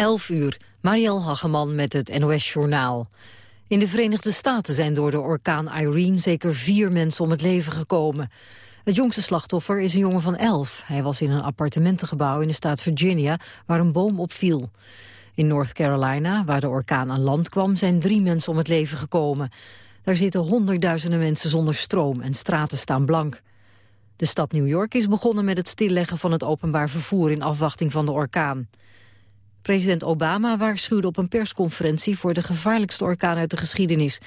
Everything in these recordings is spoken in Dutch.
11 uur, Marielle Hageman met het NOS-journaal. In de Verenigde Staten zijn door de orkaan Irene zeker vier mensen om het leven gekomen. Het jongste slachtoffer is een jongen van 11. Hij was in een appartementengebouw in de staat Virginia waar een boom opviel. In North Carolina, waar de orkaan aan land kwam, zijn drie mensen om het leven gekomen. Daar zitten honderdduizenden mensen zonder stroom en straten staan blank. De stad New York is begonnen met het stilleggen van het openbaar vervoer in afwachting van de orkaan. President Obama waarschuwde op een persconferentie voor de gevaarlijkste orkaan uit de geschiedenis.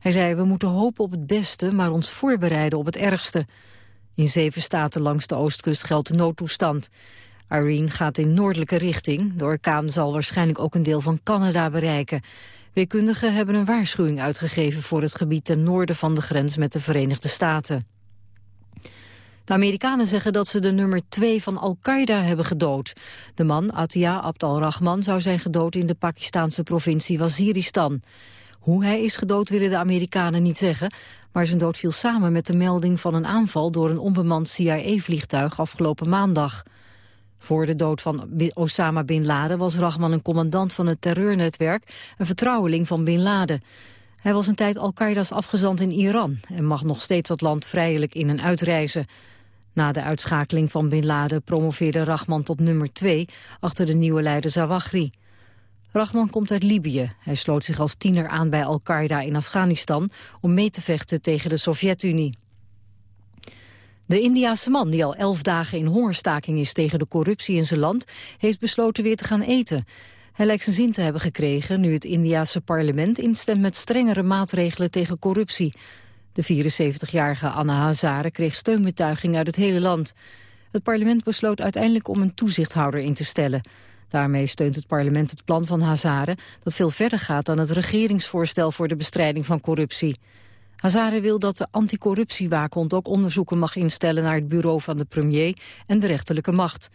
Hij zei, we moeten hopen op het beste, maar ons voorbereiden op het ergste. In zeven staten langs de oostkust geldt de noodtoestand. Irene gaat in noordelijke richting. De orkaan zal waarschijnlijk ook een deel van Canada bereiken. Weerkundigen hebben een waarschuwing uitgegeven voor het gebied ten noorden van de grens met de Verenigde Staten. De Amerikanen zeggen dat ze de nummer 2 van Al-Qaeda hebben gedood. De man, Atia Abd al-Rahman, zou zijn gedood in de Pakistanse provincie Waziristan. Hoe hij is gedood willen de Amerikanen niet zeggen... maar zijn dood viel samen met de melding van een aanval... door een onbemand CIA-vliegtuig afgelopen maandag. Voor de dood van Osama Bin Laden was Rahman een commandant van het terreurnetwerk... een vertrouweling van Bin Laden. Hij was een tijd Al-Qaeda's afgezant in Iran... en mag nog steeds dat land vrijelijk in- en uitreizen. Na de uitschakeling van Bin Laden promoveerde Rahman tot nummer 2 achter de nieuwe leider Zawahri. Rahman komt uit Libië. Hij sloot zich als tiener aan bij Al-Qaeda in Afghanistan om mee te vechten tegen de Sovjet-Unie. De Indiase man, die al elf dagen in hongerstaking is tegen de corruptie in zijn land, heeft besloten weer te gaan eten. Hij lijkt zijn zin te hebben gekregen nu het Indiase parlement instemt met strengere maatregelen tegen corruptie. De 74-jarige Anna Hazare kreeg steunbetuiging uit het hele land. Het parlement besloot uiteindelijk om een toezichthouder in te stellen. Daarmee steunt het parlement het plan van Hazare... dat veel verder gaat dan het regeringsvoorstel voor de bestrijding van corruptie. Hazare wil dat de anticorruptiewaakhond ook onderzoeken mag instellen... naar het bureau van de premier en de rechterlijke macht.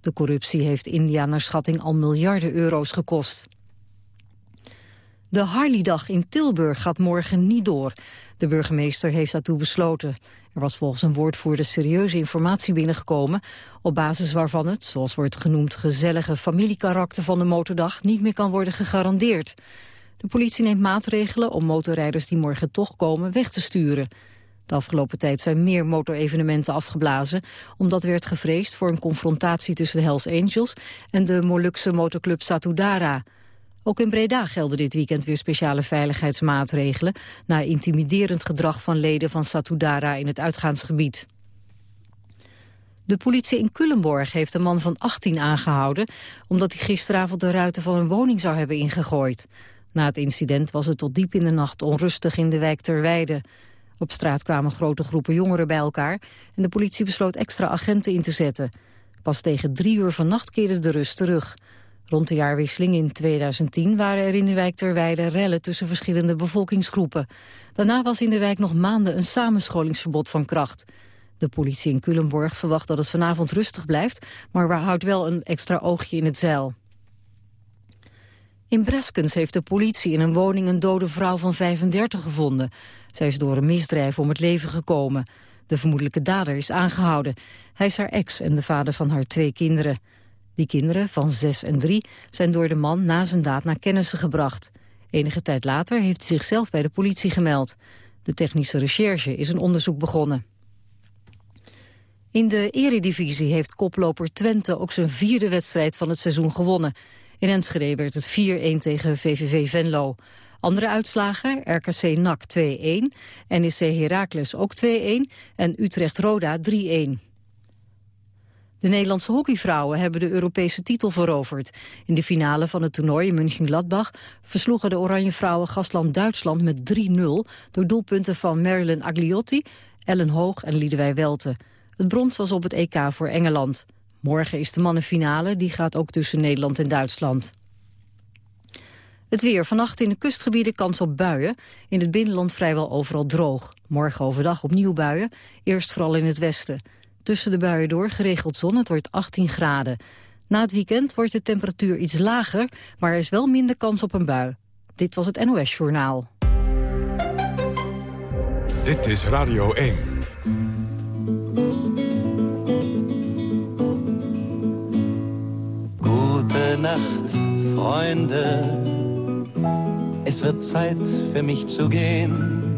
De corruptie heeft India naar schatting al miljarden euro's gekost. De Harley-dag in Tilburg gaat morgen niet door. De burgemeester heeft daartoe besloten. Er was volgens een woordvoerder serieuze informatie binnengekomen... op basis waarvan het, zoals wordt genoemd, gezellige familiekarakter van de motordag... niet meer kan worden gegarandeerd. De politie neemt maatregelen om motorrijders die morgen toch komen weg te sturen. De afgelopen tijd zijn meer motorevenementen afgeblazen... omdat werd gevreesd voor een confrontatie tussen de Hells Angels... en de Molukse motorclub Satudara... Ook in Breda gelden dit weekend weer speciale veiligheidsmaatregelen... na intimiderend gedrag van leden van Satudara in het uitgaansgebied. De politie in Culemborg heeft een man van 18 aangehouden... omdat hij gisteravond de ruiten van een woning zou hebben ingegooid. Na het incident was het tot diep in de nacht onrustig in de wijk Terweide. Op straat kwamen grote groepen jongeren bij elkaar... en de politie besloot extra agenten in te zetten. Pas tegen drie uur vannacht keerde de rust terug... Rond de jaarwisseling in 2010 waren er in de wijk Terweide rellen tussen verschillende bevolkingsgroepen. Daarna was in de wijk nog maanden een samenscholingsverbod van kracht. De politie in Culemborg verwacht dat het vanavond rustig blijft, maar houdt wel een extra oogje in het zeil. In Breskens heeft de politie in een woning een dode vrouw van 35 gevonden. Zij is door een misdrijf om het leven gekomen. De vermoedelijke dader is aangehouden. Hij is haar ex en de vader van haar twee kinderen. Die kinderen, van zes en drie, zijn door de man na zijn daad naar kennissen gebracht. Enige tijd later heeft hij zichzelf bij de politie gemeld. De technische recherche is een onderzoek begonnen. In de eredivisie heeft koploper Twente ook zijn vierde wedstrijd van het seizoen gewonnen. In Enschede werd het 4-1 tegen VVV Venlo. Andere uitslagen, RKC NAC 2-1, NEC Heracles ook 2-1 en Utrecht Roda 3-1. De Nederlandse hockeyvrouwen hebben de Europese titel veroverd. In de finale van het toernooi in München-Gladbach versloegen de Oranje Vrouwen gastland Duitsland met 3-0 door doelpunten van Marilyn Agliotti, Ellen Hoog en Liedewij Welte. Het brons was op het EK voor Engeland. Morgen is de mannenfinale, die gaat ook tussen Nederland en Duitsland. Het weer. Vannacht in de kustgebieden kans op buien. In het binnenland vrijwel overal droog. Morgen overdag opnieuw buien. Eerst vooral in het westen. Tussen de buien door geregeld zon, het wordt 18 graden. Na het weekend wordt de temperatuur iets lager, maar er is wel minder kans op een bui. Dit was het NOS Journaal. Dit is Radio 1. Gute Nacht, Freunde, es wird Zeit für mich zu gehen.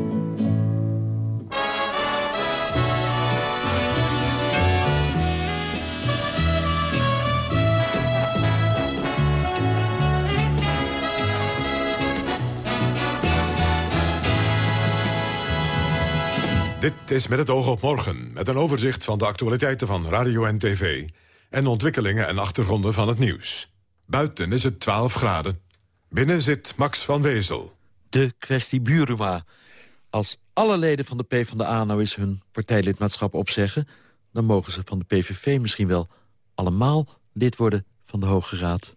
Dit is met het oog op morgen, met een overzicht van de actualiteiten van radio en tv... en ontwikkelingen en achtergronden van het nieuws. Buiten is het 12 graden. Binnen zit Max van Wezel. De kwestie Buruma. Als alle leden van de PvdA nou eens hun partijlidmaatschap opzeggen... dan mogen ze van de PVV misschien wel allemaal lid worden van de Hoge Raad.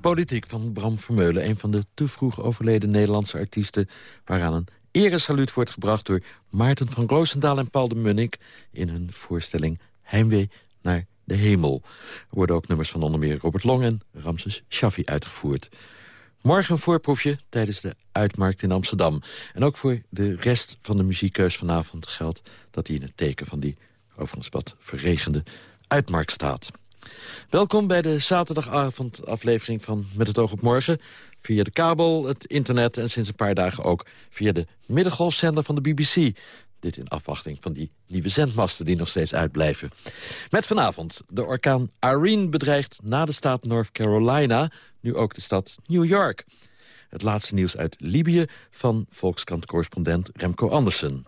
Politiek van Bram Vermeulen, een van de te vroeg overleden Nederlandse artiesten... waaraan een eresaluut wordt gebracht door Maarten van Roosendaal en Paul de Munnik... in hun voorstelling Heimwee naar de hemel. Er worden ook nummers van onder meer Robert Long en Ramses Shaffi uitgevoerd. Morgen een voorproefje tijdens de Uitmarkt in Amsterdam. En ook voor de rest van de muziekkeus vanavond geldt... dat hij in het teken van die overigens wat verregende Uitmarkt staat. Welkom bij de zaterdagavond aflevering van Met het oog op morgen. Via de kabel, het internet en sinds een paar dagen ook via de middengolfzender van de BBC. Dit in afwachting van die nieuwe zendmasten die nog steeds uitblijven. Met vanavond, de orkaan Irene bedreigt na de staat North Carolina... nu ook de stad New York. Het laatste nieuws uit Libië van Volkskrant-correspondent Remco Andersen.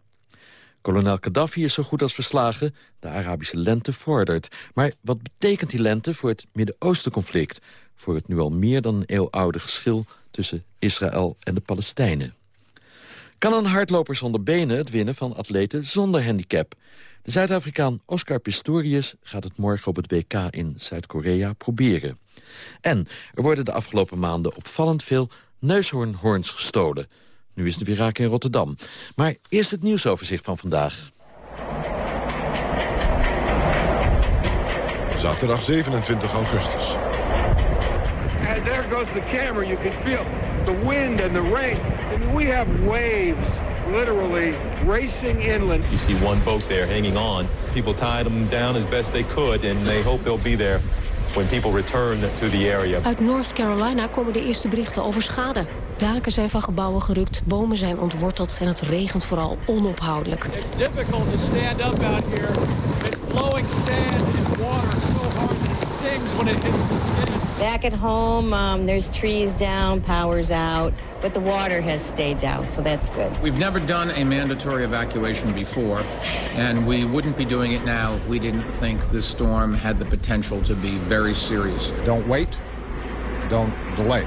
Kolonel Gaddafi is zo goed als verslagen. De Arabische lente vordert. Maar wat betekent die lente voor het Midden-Oosten-conflict? Voor het nu al meer dan een eeuw oude geschil tussen Israël en de Palestijnen. Kan een hardloper zonder benen het winnen van atleten zonder handicap? De Zuid-Afrikaan Oscar Pistorius gaat het morgen op het WK in Zuid-Korea proberen. En er worden de afgelopen maanden opvallend veel neushoornhoorns gestolen. Nu is het weer raak in Rotterdam. Maar eerst het nieuwsoverzicht van vandaag. Zaterdag 27 augustus. And there goes the camera. You can feel the wind and the rain. And we have waves literally racing inland. You see one boat there hanging on. People tied them down as best they could, and they hope they'll be there when people return to the area. Uit North Carolina komen de eerste berichten over schade. Daken zijn van gebouwen gerukt, bomen zijn ontworteld en het regent vooral onophoudelijk. It's difficult to stand up out here. It's blowing sand and water so hard that it stings when it hits the skin. Back at home, um, there's trees down, power's out, but the water has stayed down, so that's good. We've never done a mandatory evacuation before, and we wouldn't be doing it now if we didn't think this storm had the potential to be very serious. Don't wait, don't delay.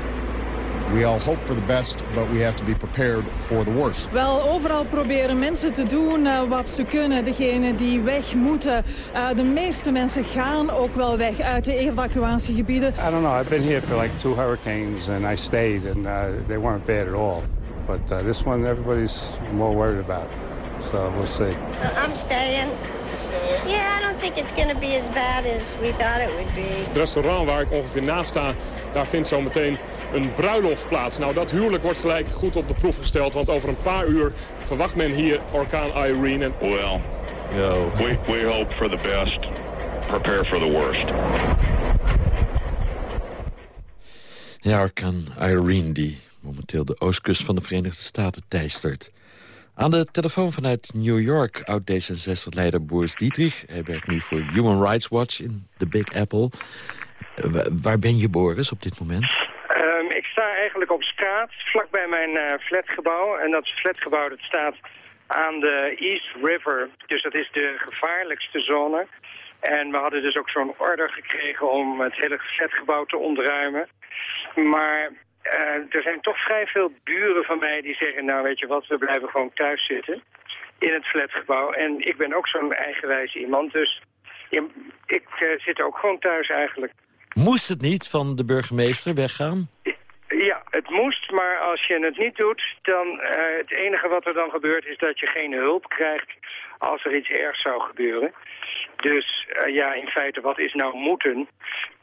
We all hope for the best, but we have to be prepared for the worst. Wel, overal proberen mensen te doen uh, wat ze kunnen. Degenen die weg moeten. Uh, de meeste mensen gaan ook wel weg uit de evacuatiegebieden. I don't know. I've been here for like two hurricanes and I stayed and uh, they weren't bad at all. But uh, this one, everybody's more worried about. So we'll see. I'm staying. Yeah, I don't think it's going to be as bad as we thought it would be. Het restaurant waar ik ongeveer naast sta, daar vindt zo meteen een bruiloft plaats. Nou, dat huwelijk wordt gelijk goed op de proef gesteld, want over een paar uur verwacht men hier orkaan Irene. Well, you know, we, we hope for the best, prepare for the worst. Ja, orkaan Irene die momenteel de oostkust van de Verenigde Staten teistert. Aan de telefoon vanuit New York, oud-D66-leider Boris Dietrich. Hij werkt nu voor Human Rights Watch in de Big Apple. Uh, waar ben je, Boris, op dit moment? Eigenlijk op straat, vlakbij mijn uh, flatgebouw. En dat flatgebouw dat staat aan de East River. Dus dat is de gevaarlijkste zone. En we hadden dus ook zo'n order gekregen om het hele flatgebouw te ontruimen. Maar uh, er zijn toch vrij veel buren van mij die zeggen... nou, weet je wat, we blijven gewoon thuis zitten in het flatgebouw. En ik ben ook zo'n eigenwijs iemand, dus ik uh, zit ook gewoon thuis eigenlijk. Moest het niet van de burgemeester weggaan? Het moest, maar als je het niet doet, dan uh, het enige wat er dan gebeurt is dat je geen hulp krijgt als er iets ergs zou gebeuren. Dus uh, ja, in feite, wat is nou moeten?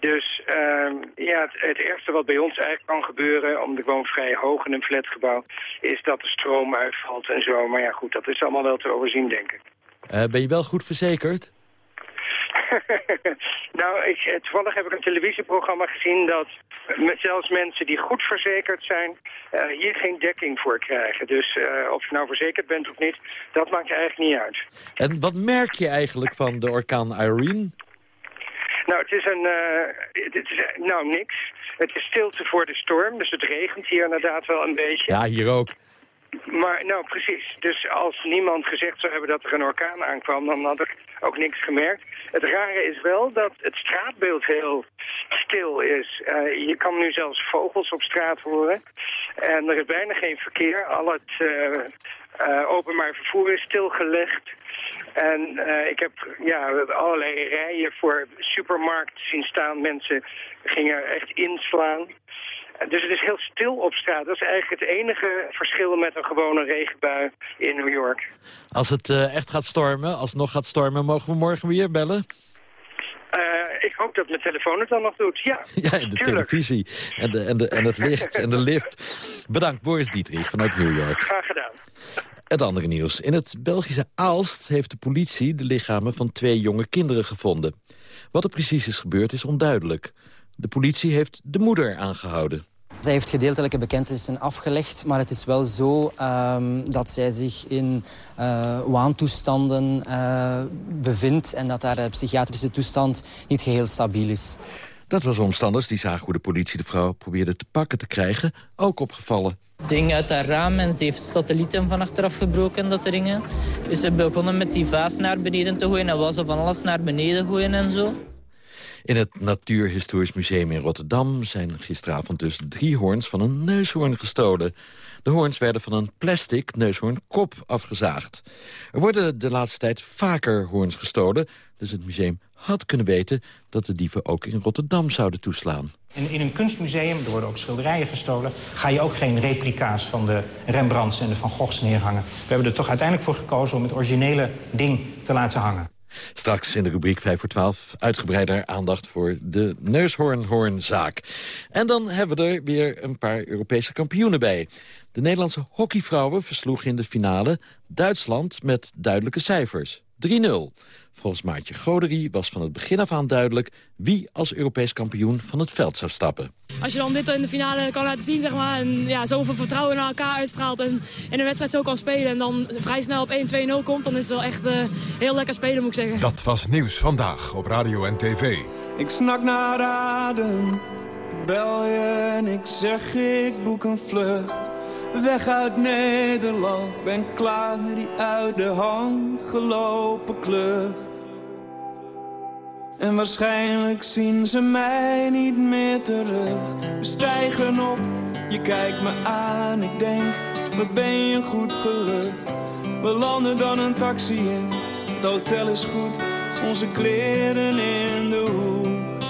Dus uh, ja, het, het ergste wat bij ons eigenlijk kan gebeuren, omdat ik woon vrij hoog in een flatgebouw, is dat de stroom uitvalt en zo. Maar ja, goed, dat is allemaal wel te overzien, denk ik. Uh, ben je wel goed verzekerd? nou, ik, toevallig heb ik een televisieprogramma gezien dat met zelfs mensen die goed verzekerd zijn uh, hier geen dekking voor krijgen. Dus uh, of je nou verzekerd bent of niet, dat maakt eigenlijk niet uit. En wat merk je eigenlijk van de orkaan Irene? Nou, het is een, uh, het is, nou niks. Het is stilte voor de storm, dus het regent hier inderdaad wel een beetje. Ja, hier ook. Maar, nou precies. Dus als niemand gezegd zou hebben dat er een orkaan aankwam, dan had ik ook niks gemerkt. Het rare is wel dat het straatbeeld heel stil is. Uh, je kan nu zelfs vogels op straat horen. En er is bijna geen verkeer. Al het uh, uh, openbaar vervoer is stilgelegd. En ik heb ja, allerlei rijen voor supermarkten zien staan. Mensen gingen echt inslaan. Dus het is heel stil op straat. Dat is eigenlijk het enige verschil met een gewone regenbui in New York. Als het uh, echt gaat stormen, als het nog gaat stormen, mogen we morgen weer bellen? Uh, ik hoop dat mijn telefoon het dan nog doet, ja. ja, en de tuurlijk. televisie en, de, en, de, en het licht en de lift. Bedankt, Boris Dietrich vanuit New York. Graag gedaan. Het andere nieuws. In het Belgische Aalst heeft de politie de lichamen van twee jonge kinderen gevonden. Wat er precies is gebeurd is onduidelijk. De politie heeft de moeder aangehouden. Zij heeft gedeeltelijke bekentenissen afgelegd, maar het is wel zo um, dat zij zich in uh, waantoestanden uh, bevindt en dat haar psychiatrische toestand niet geheel stabiel is. Dat was omstanders die zagen hoe de politie de vrouw probeerde te pakken te krijgen, ook opgevallen. Ding uit haar raam en ze heeft satellieten van achteraf gebroken, dat ringen. Dus ze begonnen met die vaas naar beneden te gooien en was ze van alles naar beneden gooien en zo. In het Natuurhistorisch Museum in Rotterdam zijn gisteravond dus drie hoorns van een neushoorn gestolen. De hoorns werden van een plastic neushoornkop afgezaagd. Er worden de laatste tijd vaker hoorns gestolen, dus het museum had kunnen weten dat de dieven ook in Rotterdam zouden toeslaan. In een kunstmuseum, er worden ook schilderijen gestolen... ga je ook geen replica's van de Rembrandts en de Van Goghs neerhangen. We hebben er toch uiteindelijk voor gekozen om het originele ding te laten hangen. Straks in de rubriek 5 voor 12 uitgebreider aandacht voor de neushoornhoornzaak. En dan hebben we er weer een paar Europese kampioenen bij. De Nederlandse hockeyvrouwen versloegen in de finale Duitsland met duidelijke cijfers. 3-0. Volgens Maartje Goderie was van het begin af aan duidelijk... wie als Europees kampioen van het veld zou stappen. Als je dan dit in de finale kan laten zien, zeg maar... en ja, zoveel vertrouwen naar elkaar uitstraalt... en in een wedstrijd zo kan spelen... en dan vrij snel op 1-2-0 komt... dan is het wel echt uh, heel lekker spelen, moet ik zeggen. Dat was Nieuws Vandaag op Radio en TV. Ik snak naar adem, ik bel je en ik zeg ik boek een vlucht... Weg uit Nederland, ben klaar met die uit de hand gelopen klucht. En waarschijnlijk zien ze mij niet meer terug. We stijgen op, je kijkt me aan, ik denk, wat ben je goed gelukt. We landen dan een taxi in, het hotel is goed, onze kleren in de hoek.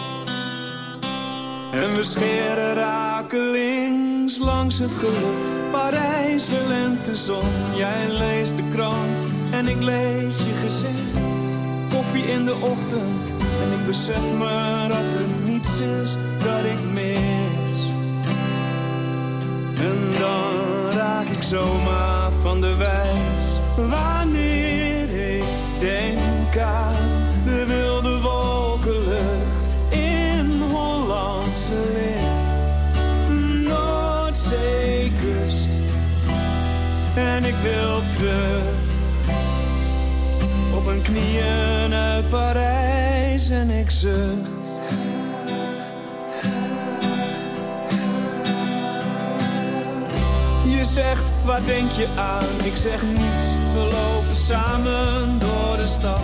En we scheren rakelings langs het geluk. Parijs, de lentezon, jij leest de krant en ik lees je gezicht. Koffie in de ochtend en ik besef me dat er niets is dat ik mis. En dan raak ik zomaar van de wijs wanneer ik denk aan wil terug. Op mijn knieën uit Parijs en ik zucht. Je zegt, waar denk je aan? Ik zeg niets, we lopen samen door de stad.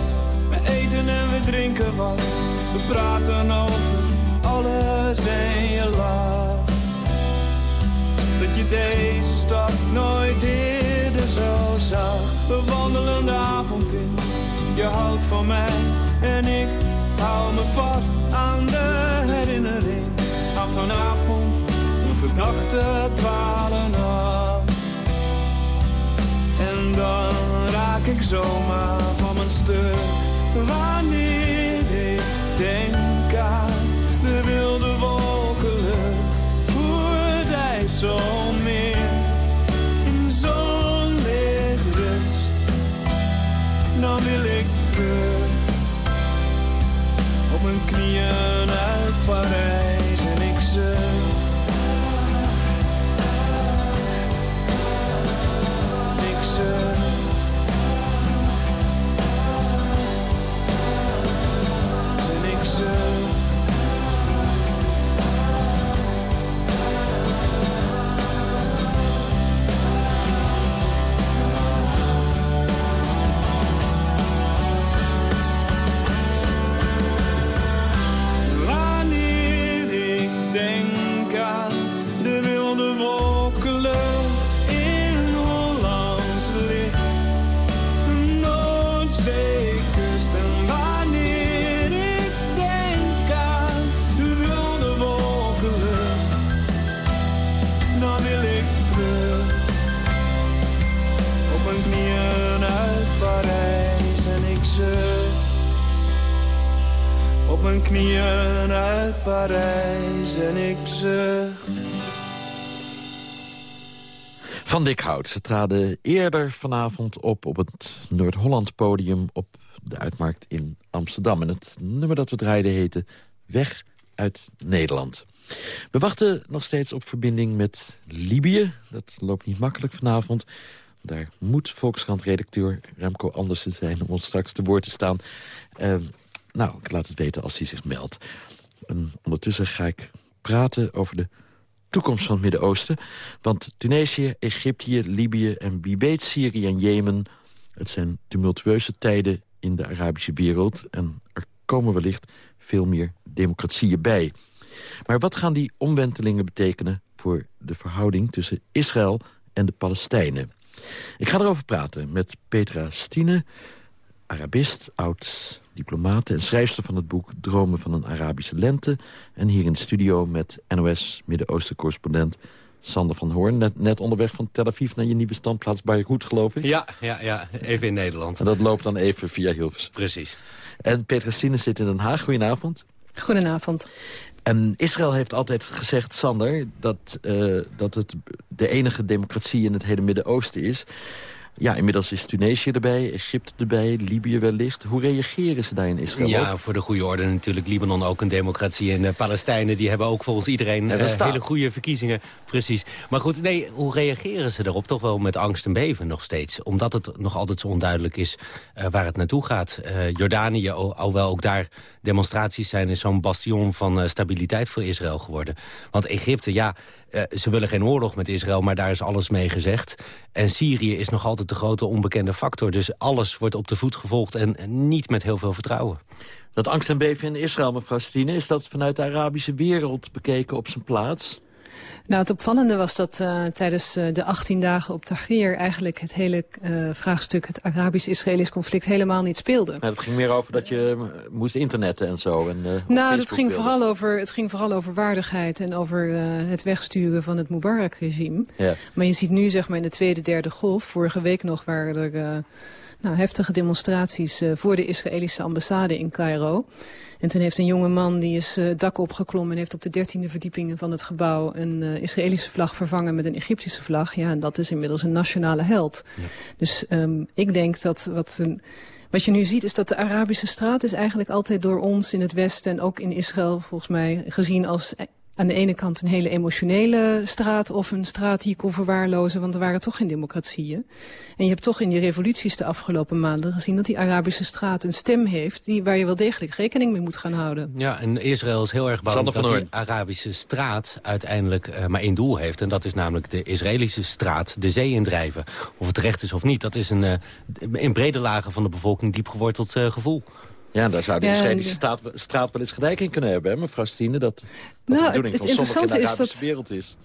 We eten en we drinken wat, we praten over alles en je lacht dat je deze stad nooit eerder zo zag. We wandelen de avond in, je houdt van mij en ik hou me vast aan de herinnering. Aan vanavond, een gedachte dwalen af. En dan raak ik zomaar van mijn stuk. Wanneer ik denk aan de wilde wolkenlucht, hoe het ijs zo terug op mijn knieën uit Parijs Ze traden eerder vanavond op op het Noord-Holland podium... op de Uitmarkt in Amsterdam. En het nummer dat we draaiden heette Weg uit Nederland. We wachten nog steeds op verbinding met Libië. Dat loopt niet makkelijk vanavond. Daar moet Volkskrant-redacteur Remco Andersen zijn... om ons straks te woord te staan. Uh, nou, ik laat het weten als hij zich meldt. En ondertussen ga ik praten over de toekomst van het Midden-Oosten. Want Tunesië, Egypte, Libië en wie weet Syrië en Jemen... het zijn tumultueuze tijden in de Arabische wereld... en er komen wellicht veel meer democratieën bij. Maar wat gaan die omwentelingen betekenen voor de verhouding tussen Israël en de Palestijnen? Ik ga erover praten met Petra Stine, Arabist, oud diplomaat en schrijfster van het boek Dromen van een Arabische Lente. En hier in de studio met NOS Midden-Oosten-correspondent Sander van Hoorn. Net, net, onderweg van Tel Aviv naar je nieuwe standplaats Beirut, geloof ik. Ja, ja, ja, even in Nederland. En dat loopt dan even via Hilversum. Precies. En Petra Stine zit in Den Haag. Goedenavond. Goedenavond. En Israël heeft altijd gezegd, Sander, dat, uh, dat het de enige democratie in het hele Midden-Oosten is. Ja, inmiddels is Tunesië erbij, Egypte erbij, Libië wellicht. Hoe reageren ze daar in Israël Ja, voor de goede orde natuurlijk. Libanon ook een democratie. En de Palestijnen die hebben ook volgens iedereen uh, hele goede verkiezingen. Precies. Maar goed, nee, hoe reageren ze erop? Toch wel met angst en beven nog steeds. Omdat het nog altijd zo onduidelijk is uh, waar het naartoe gaat. Jordanië, alhoewel ook daar demonstraties zijn... is zo'n bastion van stabiliteit voor Israël geworden. Want Egypte, ja... Uh, ze willen geen oorlog met Israël, maar daar is alles mee gezegd. En Syrië is nog altijd de grote onbekende factor. Dus alles wordt op de voet gevolgd en niet met heel veel vertrouwen. Dat angst en beven in Israël, mevrouw Stine... is dat vanuit de Arabische wereld bekeken op zijn plaats? Nou, het opvallende was dat uh, tijdens uh, de 18 dagen op Tahrir... eigenlijk het hele uh, vraagstuk, het Arabisch-Israëlisch conflict... helemaal niet speelde. Nou, het ging meer over dat je moest internetten en zo. En, nou, dat ging vooral over, het ging vooral over waardigheid... en over het wegsturen van het Mubarak-regime. Ja. Maar je ziet nu, zeg maar, in de tweede, derde golf... vorige week nog waren er nou, heftige demonstraties... voor de Israëlische ambassade in Cairo... En toen heeft een jonge man, die is uh, dak opgeklommen... en heeft op de dertiende verdiepingen van het gebouw... een uh, Israëlische vlag vervangen met een Egyptische vlag. Ja, en dat is inmiddels een nationale held. Ja. Dus um, ik denk dat wat... Een, wat je nu ziet is dat de Arabische straat is eigenlijk altijd door ons in het Westen... en ook in Israël volgens mij gezien als aan de ene kant een hele emotionele straat... of een straat die je kon verwaarlozen, want er waren toch geen democratieën. En je hebt toch in die revoluties de afgelopen maanden gezien... dat die Arabische straat een stem heeft die, waar je wel degelijk rekening mee moet gaan houden. Ja, en Israël is heel erg bang dat die Arabische straat uiteindelijk uh, maar één doel heeft. En dat is namelijk de Israëlische straat de zee indrijven. Of het terecht is of niet, dat is een, uh, in brede lagen van de bevolking diep geworteld uh, gevoel. Ja, daar zou de Israëlische straat, straat wel eens gelijk in kunnen hebben, hè, mevrouw Stine. Dat, dat nou, de bedoeling het, het van in de Arabische dat... wereld is.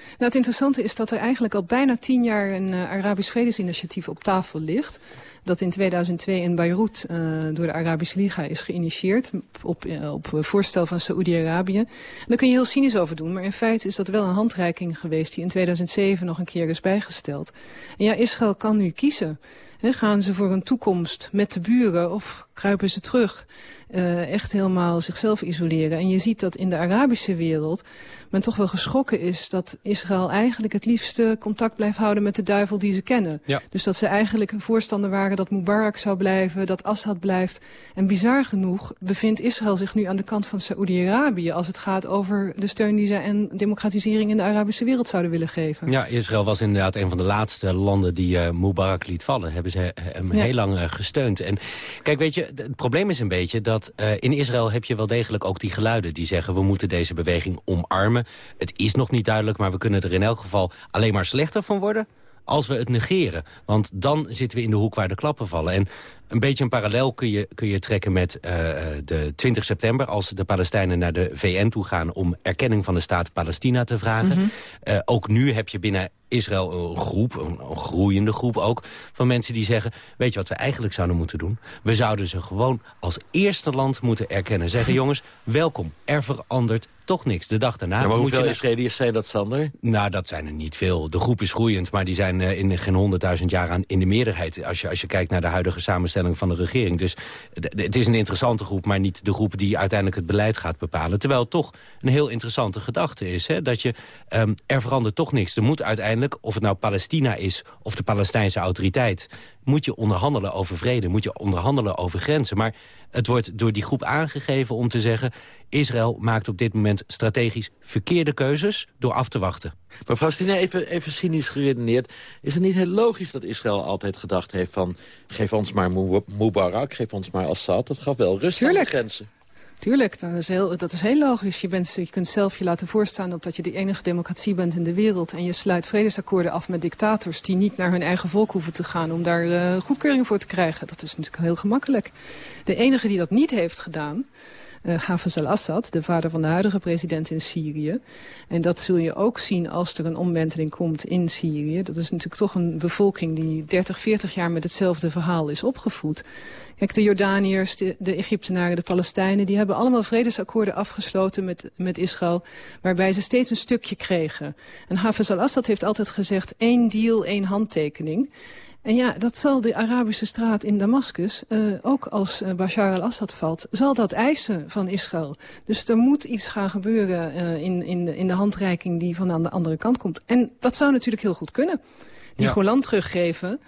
Nou, het interessante is dat er eigenlijk al bijna tien jaar een uh, Arabisch vredesinitiatief op tafel ligt. Dat in 2002 in Beirut uh, door de Arabische Liga is geïnitieerd op, uh, op voorstel van Saoedi-Arabië. En daar kun je heel cynisch over doen, maar in feite is dat wel een handreiking geweest die in 2007 nog een keer is bijgesteld. En ja, Israël kan nu kiezen. He, gaan ze voor een toekomst met de buren of kruipen ze terug? Uh, echt helemaal zichzelf isoleren. En je ziet dat in de Arabische wereld men toch wel geschrokken is... dat Israël eigenlijk het liefste contact blijft houden met de duivel die ze kennen. Ja. Dus dat ze eigenlijk voorstander waren dat Mubarak zou blijven, dat Assad blijft. En bizar genoeg bevindt Israël zich nu aan de kant van Saoedi-Arabië... als het gaat over de steun die zij en democratisering in de Arabische wereld zouden willen geven. Ja, Israël was inderdaad een van de laatste landen die uh, Mubarak liet vallen. Hebben ze hem ja. heel lang uh, gesteund. En kijk, weet je, het probleem is een beetje dat uh, in Israël heb je wel degelijk ook die geluiden... die zeggen, we moeten deze beweging omarmen. Het is nog niet duidelijk, maar we kunnen er in elk geval alleen maar slechter van worden als we het negeren. Want dan zitten we in de hoek waar de klappen vallen. En een beetje een parallel kun je, kun je trekken met uh, de 20 september... als de Palestijnen naar de VN toe gaan om erkenning van de staat Palestina te vragen. Mm -hmm. uh, ook nu heb je binnen Israël een groep, een, een, groeiende groep ook... van mensen die zeggen, weet je wat we eigenlijk zouden moeten doen? We zouden ze gewoon als eerste land moeten erkennen. Zeggen, jongens, welkom, er verandert toch niks. De dag daarna... Ja, maar hoeveel moet je Israëliërs zijn dat, Sander? Nou, dat zijn er niet veel. De groep is groeiend, maar die zijn uh, in geen honderdduizend jaar aan in de meerderheid. Als je, als je kijkt naar de huidige samenstelling van de regering. Dus het is een interessante groep, maar niet de groep die uiteindelijk het beleid gaat bepalen. Terwijl het toch een heel interessante gedachte is. Hè? Dat je, um, er verandert toch niks. Er moet uiteindelijk, of het nou Palestina is of de Palestijnse autoriteit moet je onderhandelen over vrede, moet je onderhandelen over grenzen. Maar het wordt door die groep aangegeven om te zeggen... Israël maakt op dit moment strategisch verkeerde keuzes door af te wachten. Mevrouw Stine, even, even cynisch geredeneerd. Is het niet heel logisch dat Israël altijd gedacht heeft van... geef ons maar Mubarak, geef ons maar Assad. Dat gaf wel rust Tuurlijk. aan de grenzen. Tuurlijk, dat is, heel, dat is heel logisch. Je, bent, je kunt zelf je laten voorstaan op dat je de enige democratie bent in de wereld. En je sluit vredesakkoorden af met dictators die niet naar hun eigen volk hoeven te gaan om daar uh, goedkeuring voor te krijgen. Dat is natuurlijk heel gemakkelijk. De enige die dat niet heeft gedaan, uh, Hafez al-Assad, de vader van de huidige president in Syrië. En dat zul je ook zien als er een omwenteling komt in Syrië. Dat is natuurlijk toch een bevolking die 30, 40 jaar met hetzelfde verhaal is opgevoed. Kijk, de Jordaniërs, de, de, Egyptenaren, de Palestijnen... die hebben allemaal vredesakkoorden afgesloten met, met Israël... waarbij ze steeds een stukje kregen. En Hafez al-Assad heeft altijd gezegd... één deal, één handtekening. En ja, dat zal de Arabische straat in Damascus, uh, ook als uh, Bashar al-Assad valt, zal dat eisen van Israël. Dus er moet iets gaan gebeuren uh, in, in, de, in de handreiking die van aan de andere kant komt. En dat zou natuurlijk heel goed kunnen. Die ja. Golan teruggeven,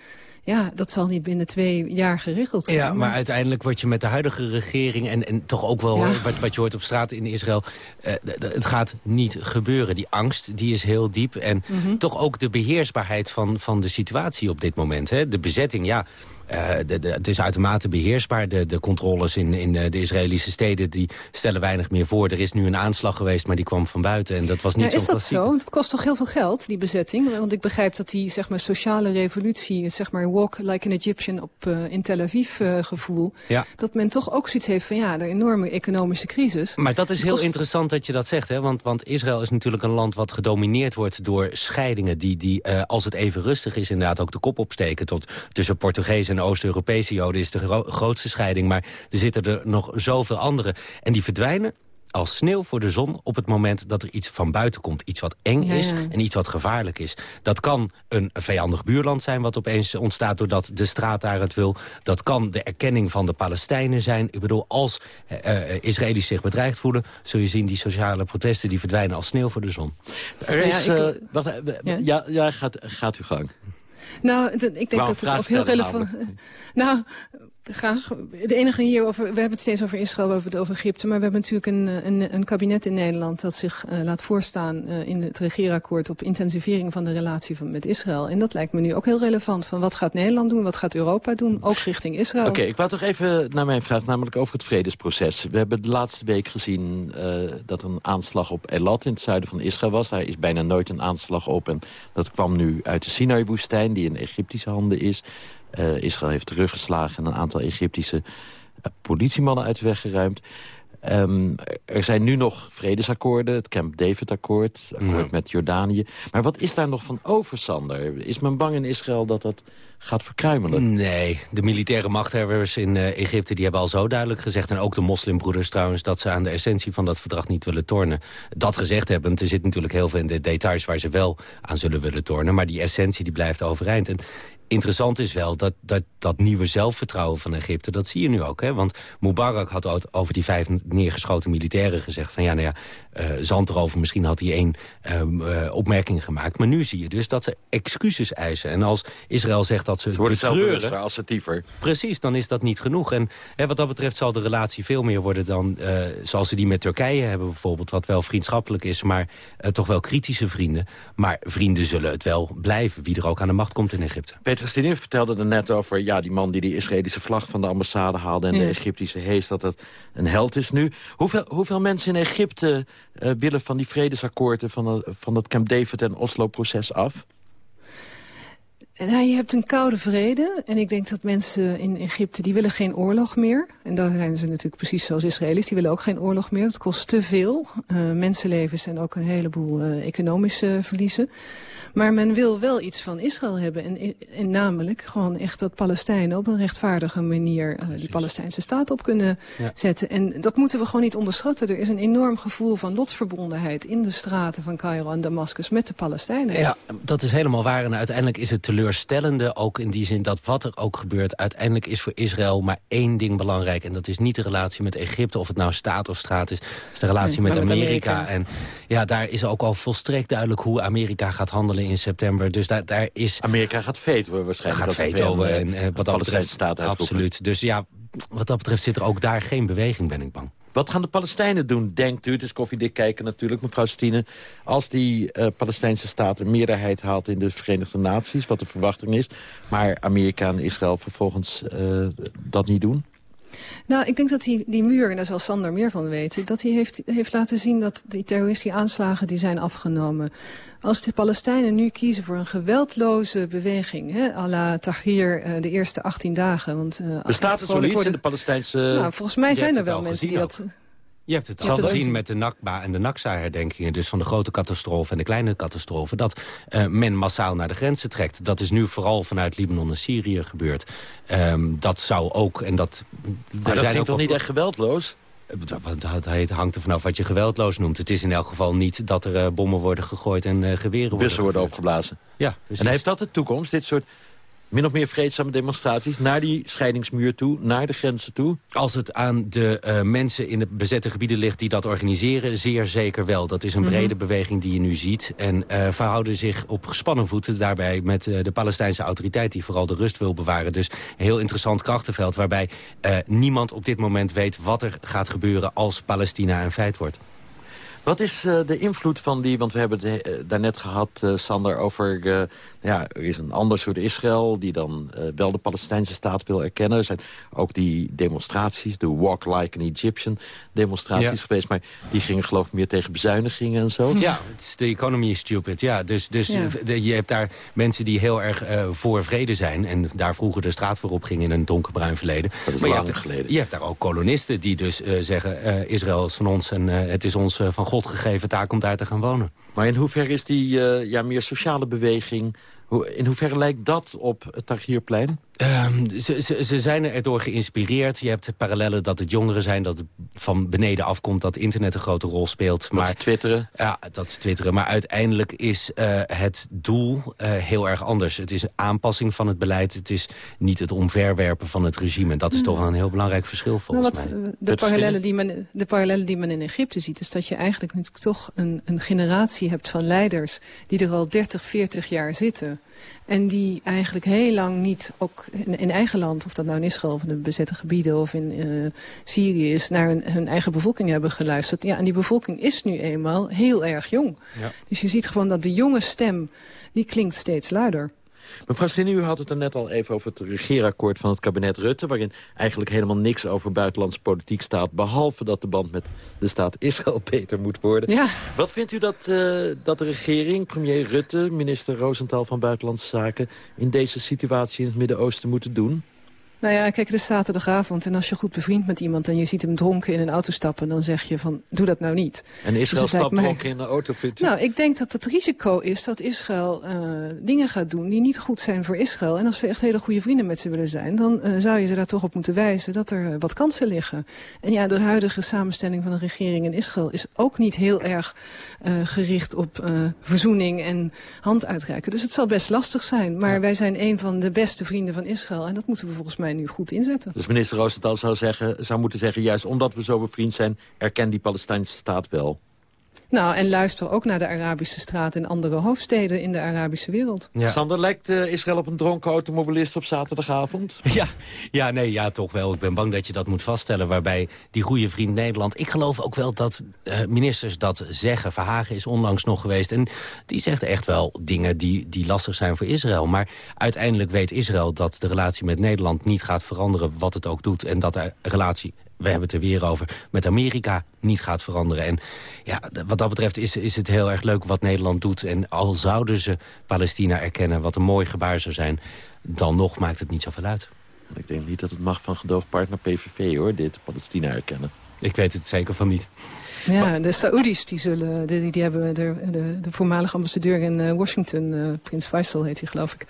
ja, dat zal niet binnen twee jaar geregeld zijn. Ja, maar, maar uiteindelijk word je met de huidige regering... en, en toch ook wel ja. wat, wat je hoort op straat in Israël... Uh, het gaat niet gebeuren. Die angst die is heel diep. En mm -hmm. toch ook de beheersbaarheid van, van de situatie op dit moment. Hè? De bezetting, ja... Uh, de, de, het is uitermate beheersbaar. De, de controles in, in de Israëlische steden die stellen weinig meer voor. Er is nu een aanslag geweest, maar die kwam van buiten. En dat was niet ja, zo Is dat zo? Het kost toch heel veel geld, die bezetting? Want ik begrijp dat die zeg maar, sociale revolutie... zeg maar walk like an Egyptian op, uh, in Tel Aviv uh, gevoel... Ja. dat men toch ook zoiets heeft van ja, de enorme economische crisis. Maar dat is het heel kost... interessant dat je dat zegt. Hè? Want, want Israël is natuurlijk een land wat gedomineerd wordt door scheidingen... die, die als het even rustig is inderdaad ook de kop opsteken... tot tussen Portugees en Oost-Europese Joden is de gro grootste scheiding. Maar er zitten er nog zoveel andere. En die verdwijnen als sneeuw voor de zon op het moment dat er iets van buiten komt. Iets wat eng is ja. en iets wat gevaarlijk is. Dat kan een vijandig buurland zijn wat opeens ontstaat doordat de straat daar het wil. Dat kan de erkenning van de Palestijnen zijn. Ik bedoel, als uh, Israëli's zich bedreigd voelen... zul je zien die sociale protesten die verdwijnen als sneeuw voor de zon. Er is, Ja, ik- eh, wacht, ja, ja, gaat, gaat uw gang. Nou, ik denk dat het ook heel relevant... Nou, graag. De enige hierover... We hebben het steeds over Israël, we hebben het over Egypte... maar we hebben natuurlijk een, eh, een, een kabinet in Nederland... dat zich eh, laat voorstaan eh, in het regeerakkoord... op intensivering van de relatie van, met Israël. En dat lijkt me nu ook heel relevant. Van wat gaat Nederland doen, wat gaat Europa doen? Ook richting Israël. Oké, ik wou toch even naar mijn vraag, namelijk over het vredesproces. We hebben de laatste week gezien uh, dat een aanslag op Elat in het zuiden van Israël was. Daar is bijna nooit een aanslag op en dat kwam nu uit de Sinai-woestijn... die in Egyptische handen is. Uh, Israël heeft teruggeslagen en een aantal Egyptische uh, politiemannen uit de weg geruimd. Um, er zijn nu nog vredesakkoorden, het Camp David-akkoord, akkoord Ja. met Jordanië. Maar wat is daar nog van over, Sander? Is men bang in Israël dat dat gaat verkruimelen? Nee, de militaire machthebbers in uh, Egypte die hebben al zo duidelijk gezegd... en ook de moslimbroeders trouwens, dat ze aan de essentie van dat verdrag niet willen tornen. Dat gezegd hebben, er zit natuurlijk heel veel in de details... waar ze wel aan zullen willen tornen, maar die essentie die blijft overeind. En interessant is wel dat, dat dat nieuwe zelfvertrouwen van Egypte... dat zie je nu ook, hè? want Mubarak had ooit over die vijf neergeschoten militairen gezegd... van ja, nou ja, uh, zand erover, misschien had hij één um, uh, opmerking gemaakt. Maar nu zie je dus dat ze excuses eisen. En als Israël zegt dat ze Ze worden betreuren... zelfbewuster, assertiever. Precies, dan is dat niet genoeg. En hè, wat dat betreft zal de relatie veel meer worden dan... Uh, zoals ze die met Turkije hebben bijvoorbeeld... wat wel vriendschappelijk is, maar uh, toch wel kritische vrienden. Maar vrienden zullen het wel blijven, wie er ook aan de macht komt in Egypte. Peter Stinin vertelde er net over ja, die man die de Israëlische vlag van de ambassade haalde... en Ja. de Egyptische hees, dat dat een held is nu. Hoeveel, hoeveel mensen in Egypte uh, willen van die vredesakkoorden... van, de, van dat Camp David en Oslo-proces af? Nou, je hebt een koude vrede. En ik denk dat mensen in Egypte, die willen geen oorlog meer. En daar zijn ze natuurlijk precies zoals Israëli's. Die willen ook geen oorlog meer. Dat kost te veel. Uh, mensenlevens en ook een heleboel uh, economische verliezen. Maar men wil wel iets van Israël hebben. En, en namelijk gewoon echt dat Palestijnen op een rechtvaardige manier... Uh, die Palestijnse staat op kunnen Ja. zetten. En dat moeten we gewoon niet onderschatten. Er is een enorm gevoel van lotsverbondenheid in de straten van Cairo en Damascus met de Palestijnen. Ja, dat is helemaal waar. En uiteindelijk is het teleurstellende ook in die zin dat wat er ook gebeurt... uiteindelijk is voor Israël maar één ding belangrijk. En dat is niet de relatie met Egypte, of het nou staat of straat is. Het is de relatie Nee, met, Amerika. Amerika. En ja, daar is ook al volstrekt duidelijk hoe Amerika gaat handelen in september. Dus daar, daar is... Amerika gaat vetoen waarschijnlijk. Gaat dat de veto VN, en eh, wat dat betreft... staat. Absoluut. Dus ja, wat dat betreft zit er ook daar geen beweging, ben ik bang. Wat gaan de Palestijnen doen, denkt u? Het is koffiedik kijken natuurlijk, mevrouw Stine. Als die uh, Palestijnse staat een meerderheid haalt in de Verenigde Naties... wat de verwachting is, maar Amerika en Israël vervolgens uh, dat niet doen? Nou, ik denk dat die, die muur, en daar zal Sander meer van weten... dat hij heeft, heeft laten zien dat die terroristische aanslagen die zijn afgenomen... Als de Palestijnen nu kiezen voor een geweldloze beweging... Hè, à la Tahrir uh, de eerste 18 dagen... Want, uh, Bestaat er zoiets in de Palestijnse... Nou, volgens mij zijn er wel mensen die dat... Je hebt het al gezien met de Nakba en de Naksa-herdenkingen... dus van de grote catastrofe en de kleine catastrofe... dat uh, men massaal naar de grenzen trekt. Dat is nu vooral vanuit Libanon en Syrië gebeurd. Um, dat zou ook... En dat, maar dat ging toch niet echt geweldloos? Het hangt er vanaf wat je geweldloos noemt. Het is in elk geval niet dat er uh, bommen worden gegooid en uh, geweren worden Bussen worden opgeblazen. Ja, precies. En heeft dat de toekomst, dit soort min of meer vreedzame demonstraties... naar die scheidingsmuur toe, naar de grenzen toe? Als het aan de uh, mensen in de bezette gebieden ligt die dat organiseren... zeer zeker wel. Dat is een brede mm -hmm. beweging die je nu ziet. En uh, verhouden zich op gespannen voeten daarbij met uh, de Palestijnse autoriteit... die vooral de rust wil bewaren. Dus een heel interessant krachtenveld... waarbij niemand op dit moment weet wat er gaat gebeuren... als Palestina een feit wordt. Wat is uh, de invloed van die, want we hebben het uh, daarnet gehad, uh, Sander, over... ja, er is een ander soort Israël die dan wel de Palestijnse staat wil erkennen. Er zijn ook die demonstraties, de Walk Like an Egyptian demonstraties ja. geweest. Maar die gingen geloof ik meer tegen bezuinigingen en zo. Ja, de economy is stupid. Ja, dus dus ja. De, je hebt daar mensen die heel erg voor vrede zijn... en daar vroeger de straat voor op gingen in een donkerbruin verleden. Dat is maar lang je hebt, geleden. Je hebt daar ook kolonisten die dus zeggen... Israël is van ons en het is ons van God gegeven taak om daar te gaan wonen. Maar in hoeverre is die uh, ja, meer sociale beweging... in hoeverre lijkt dat op het Tahrirplein? Um, ze, ze, ze, zijn erdoor geïnspireerd. Je hebt parallellen dat het jongeren zijn, dat het van beneden afkomt... dat internet een grote rol speelt. Dat maar, twitteren? Ja, dat is twitteren. Maar uiteindelijk is uh, het doel uh, heel erg anders. Het is een aanpassing van het beleid. Het is niet het omverwerpen van het regime. En dat is mm. toch een heel belangrijk verschil volgens nou, wat, mij. De parallellen, die men, de parallellen die men in Egypte ziet... is dat je eigenlijk natuurlijk toch een, een generatie hebt van leiders... die er al 30, 40 jaar zitten... En die eigenlijk heel lang niet, ook in, in, eigen land... of dat nou in Israël of in de bezette gebieden of in uh, Syrië is... naar hun, hun, eigen bevolking hebben geluisterd. Ja, en die bevolking is nu eenmaal heel erg jong. Ja. Dus je ziet gewoon dat de jonge stem, die klinkt steeds luider. Mevrouw Stine, u had het er net al even over het regeerakkoord van het kabinet Rutte... waarin eigenlijk helemaal niks over buitenlandse politiek staat... behalve dat de band met de staat Israël beter moet worden. Ja. Wat vindt u dat, uh, dat de regering, premier Rutte, minister Rosenthal van Buitenlandse Zaken... in deze situatie in het Midden-Oosten moeten doen? Nou ja, kijk, het is zaterdagavond en als je goed bevriend met iemand... en je ziet hem dronken in een auto stappen, dan zeg je van, doe dat nou niet. En Israël dus stapt mij... dronken in een auto, vindt u? Nou, ik denk dat het risico is dat Israël uh, dingen gaat doen... die niet goed zijn voor Israël. En als we echt hele goede vrienden met ze willen zijn... dan uh, zou je ze daar toch op moeten wijzen dat er uh, wat kansen liggen. En ja, de huidige samenstelling van de regering in Israël... is ook niet heel erg gericht op verzoening en hand uitreiken. Dus het zal best lastig zijn. Maar ja. wij zijn een van de beste vrienden van Israël... en dat moeten we volgens mij nu goed inzetten. Dus minister Roosendaal zou, zeggen, zou moeten zeggen... juist omdat we zo bevriend zijn, erken die Palestijnse staat wel. Nou, en luister ook naar de Arabische straat in andere hoofdsteden in de Arabische wereld. Ja. Sander, lijkt uh, Israël op een dronken automobilist op zaterdagavond? Ja, ja, nee, ja, toch wel. Ik ben bang dat je dat moet vaststellen. Waarbij die goede vriend Nederland... Ik geloof ook wel dat uh, ministers dat zeggen. Verhagen is onlangs nog geweest. En die zegt echt wel dingen die, die lastig zijn voor Israël. Maar uiteindelijk weet Israël dat de relatie met Nederland niet gaat veranderen... wat het ook doet. En dat de relatie we hebben het er weer over, met Amerika niet gaat veranderen. En ja, wat dat betreft is, is het heel erg leuk wat Nederland doet. En al zouden ze Palestina erkennen, wat een mooi gebaar zou zijn... dan nog maakt het niet zoveel uit. Ik denk niet dat het mag van gedoogpartner PVV, hoor, dit Palestina erkennen. Ik weet het zeker van niet. Ja, de Saoedi's die zullen, die, die hebben de, de, de voormalige ambassadeur in Washington, uh, Prins Faisal heet hij geloof ik.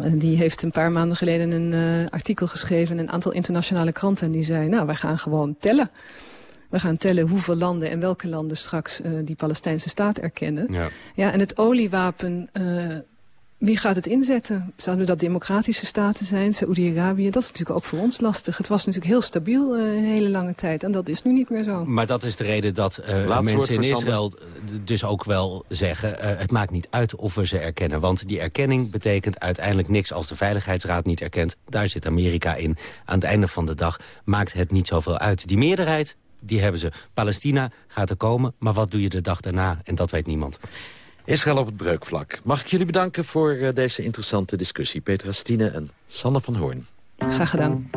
En die heeft een paar maanden geleden een uh, artikel geschreven in een aantal internationale kranten. En die zei, nou, wij gaan gewoon tellen. We gaan tellen hoeveel landen en welke landen straks uh, die Palestijnse staat erkennen. Ja. ja en het oliewapen uh, wie gaat het inzetten? Zouden dat democratische staten zijn? Saoedi-Arabië? Dat is natuurlijk ook voor ons lastig. Het was natuurlijk heel stabiel uh, een hele lange tijd. En dat is nu niet meer zo. Maar dat is de reden dat uh, mensen in Israël dus ook wel zeggen... Uh, het maakt niet uit of we ze erkennen. Want die erkenning betekent uiteindelijk niks als de Veiligheidsraad niet erkent. Daar zit Amerika in. Aan het einde van de dag maakt het niet zoveel uit. Die meerderheid die hebben ze. Palestina gaat er komen, maar wat doe je de dag daarna? En dat weet niemand. Israël op het breukvlak. Mag ik jullie bedanken voor uh, deze interessante discussie. Petra Stine en Sanne van Hoorn. Graag gedaan.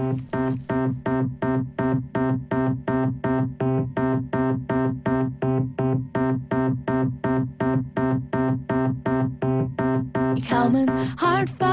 Ik hou mijn hart vast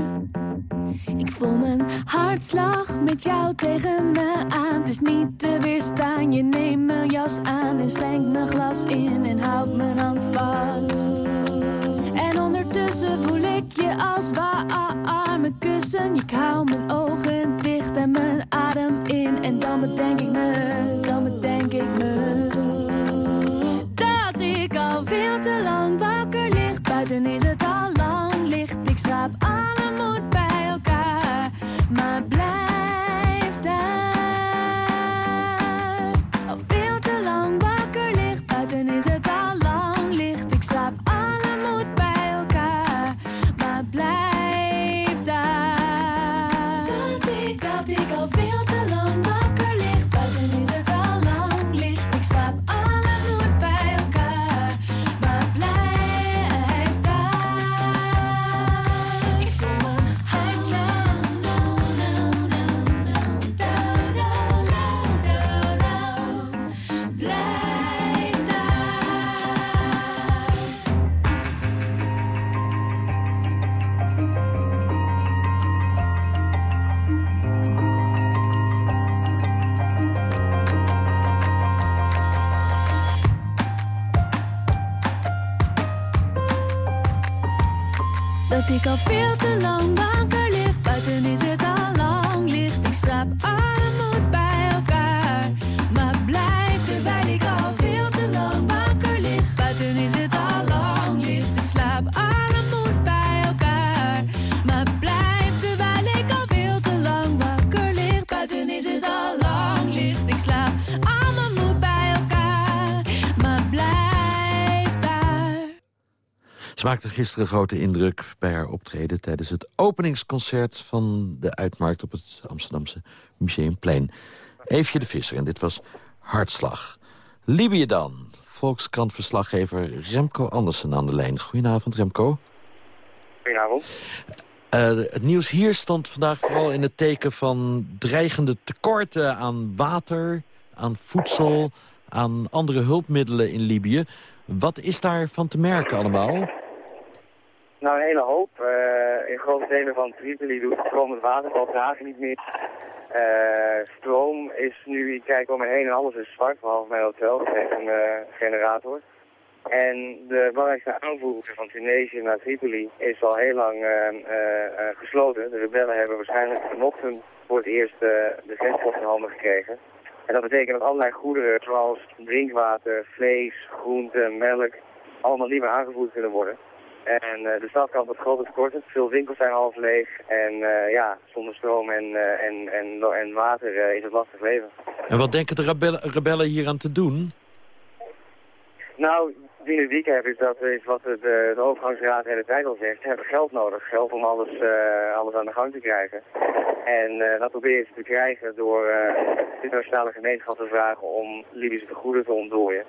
Ik voel mijn hartslag met jou tegen me aan. Het is niet te weerstaan, je neemt mijn jas aan en schenkt mijn glas in en houdt mijn hand vast. En ondertussen voel ik je als warme kussen. Ik hou mijn ogen dicht en mijn adem in. En dan bedenk ik me, dan bedenk ik me. Te lang wakker lig. Buiten is het Ze maakte gisteren grote indruk bij haar optreden... tijdens het openingsconcert van de Uitmarkt op het Amsterdamse Museumplein. Eefje de Visser en dit was Hartslag. Libië dan. Volkskrant-verslaggever Remco Andersen aan de lijn. Goedenavond, Remco. Goedenavond. Eh, het nieuws hier stond vandaag vooral in het teken van dreigende tekorten aan water, aan voedsel, aan andere hulpmiddelen in Libië. Wat is daarvan te merken allemaal? Nou, een hele hoop. Eh, in grote delen van Tripoli doet stromend watervalgraven niet meer. Eh, stroom is nu, ik kijk om me heen en alles is zwart, behalve mijn hotel. Dat een eh, generator. En de belangrijkste aanvoer van Tunesië naar Tripoli is al heel lang eh, eh, eh, gesloten. De rebellen hebben waarschijnlijk vanochtend voor het eerst de grenspost in handen gekregen. En dat betekent dat allerlei goederen zoals drinkwater, vlees, groenten, melk allemaal niet meer aangevoerd kunnen worden. En eh, de stad kan tot grote tekorten. Veel winkels zijn half leeg. En eh, ja, zonder stroom en, eh, en, en, en water is het lastig leven. En wat denken de rebellen, rebellen hier aan te doen? Nou, die nu die ik heb is dat is wat de, de, de overgangsraad de hele tijd al zegt. Ze hebben geld nodig. Geld om alles, alles aan de gang te krijgen. En dat proberen ze te krijgen door de internationale gemeenschap te vragen om Libische tegoeden te ontdooien.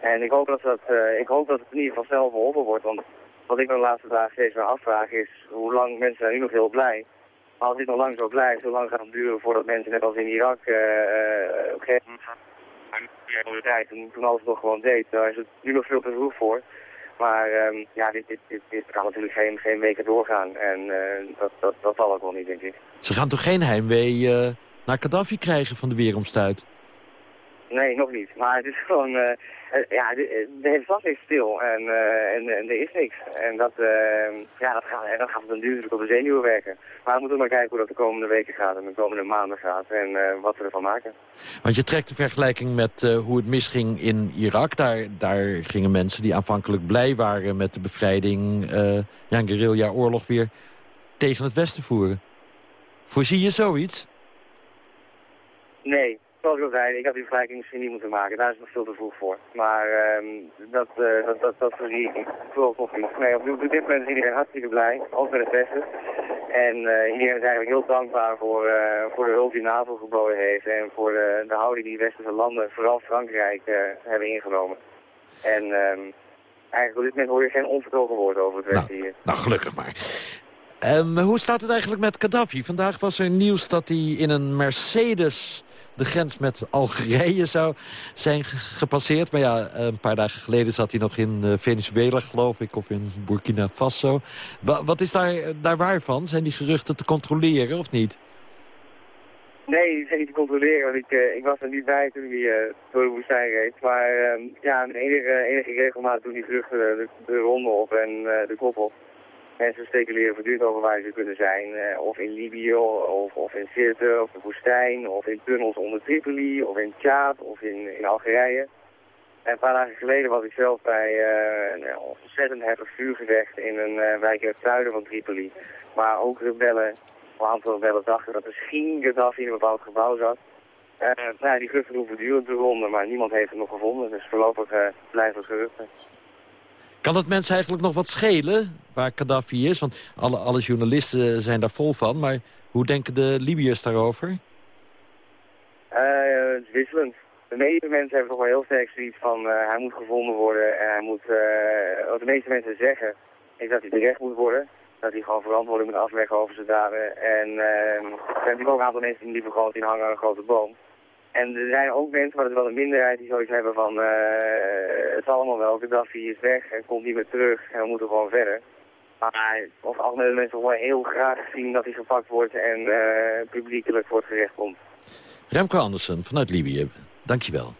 En ik hoop dat, dat, ik hoop dat het in ieder geval snel verholpen wordt. Want wat ik me de laatste dagen steeds meer afvraag is hoe lang mensen zijn nu nog heel blij. Maar als dit nog lang zo blijft, hoe lang gaat het duren voordat mensen net als in Irak eh, op een toen alles nog gewoon deed. Daar is het nu nog veel te vroeg voor. Maar ehm, ja, dit, dit, dit, kan natuurlijk geen, geen weken doorgaan. En eh, dat, dat, dat ook wel niet, denk ik. Ze gaan toch geen heimwee naar Gaddafi krijgen van de weeromstuit? Nee, nog niet. Maar het is gewoon, uh, ja, de, de, hele stad is stil en, uh, en, en, er is niks. En dat, uh, ja, dat gaat, dat gaat dan duur op de zenuwen werken. Maar we moeten maar kijken hoe dat de komende weken gaat en de komende maanden gaat en wat we ervan maken. Want je trekt de vergelijking met hoe het misging in Irak. Daar, daar gingen mensen die aanvankelijk blij waren met de bevrijding, ja, een guerrilla-oorlog weer tegen het Westen voeren. Voorzie je zoiets? Nee, zoals ik al zei, ik had die vergelijking misschien niet moeten maken. Daar is nog veel te vroeg voor. Maar um, dat, uh, dat, dat, dat zie ik niet. nog niet. Nee, op dit moment is iedereen hartstikke blij, ook met het Westen. En uh, iedereen is eigenlijk heel dankbaar voor, uh, voor de hulp die NAVO geboden heeft. En voor de, de houding die westerse landen, vooral Frankrijk, hebben ingenomen. En um, eigenlijk op dit moment hoor je geen onvertogen woord over het Westen nou, hier. Nou, gelukkig maar. Um, hoe staat het eigenlijk met Gaddafi? Vandaag was er nieuws dat hij in een Mercedes de grens met Algerije zou zijn gepasseerd. Maar ja, een paar dagen geleden zat hij nog in eh, Venezuela, geloof ik, of in Burkina Faso. Wat is daar, daar waar van? Zijn die geruchten te controleren of niet? Nee, zijn niet te controleren, want ik, ik was er niet bij toen hij door de woestijn reed. Maar uh, ja, enige, enige regelmaat doen die geruchten de, de ronde op en de kop op. Mensen speculeren voortdurend over waar ze kunnen zijn. Uh, of in Libië, of, of in Sirte, of de woestijn, of in tunnels onder Tripoli, of in Tjaad, of in, in Algerije. En een paar dagen geleden was ik zelf bij uh, een ontzettend heftig vuurgevecht in een wijk in het zuiden van Tripoli. Waar ook rebellen, een aantal rebellen dachten dat misschien Gaddafi in een bepaald gebouw zat. Nou, die geruchten doen voortdurend de ronde, maar niemand heeft het nog gevonden. Dus voorlopig blijven het geruchten. Kan het mensen eigenlijk nog wat schelen waar Gaddafi is? Want alle, alle journalisten zijn daar vol van. Maar hoe denken de Libiërs daarover? Uh, het is wisselend. De meeste mensen hebben toch wel heel sterk zoiets van uh, hij moet gevonden worden. En hij moet, uh, wat de meeste mensen zeggen is dat hij terecht moet worden. Dat hij gewoon verantwoording moet afleggen over zijn daden. En er zijn natuurlijk ook een aantal mensen die liever gewoon zien hangen aan een grote boom. En er zijn ook mensen, maar dat is wel een minderheid, die zoiets hebben van... Uh, het is allemaal wel, Gaddafi is weg en komt niet meer terug en we moeten gewoon verder. Maar over algemeen mensen gewoon heel graag zien dat hij gepakt wordt en uh, publiekelijk voor het gerecht komt. Remco Andersen vanuit Libië, dankjewel.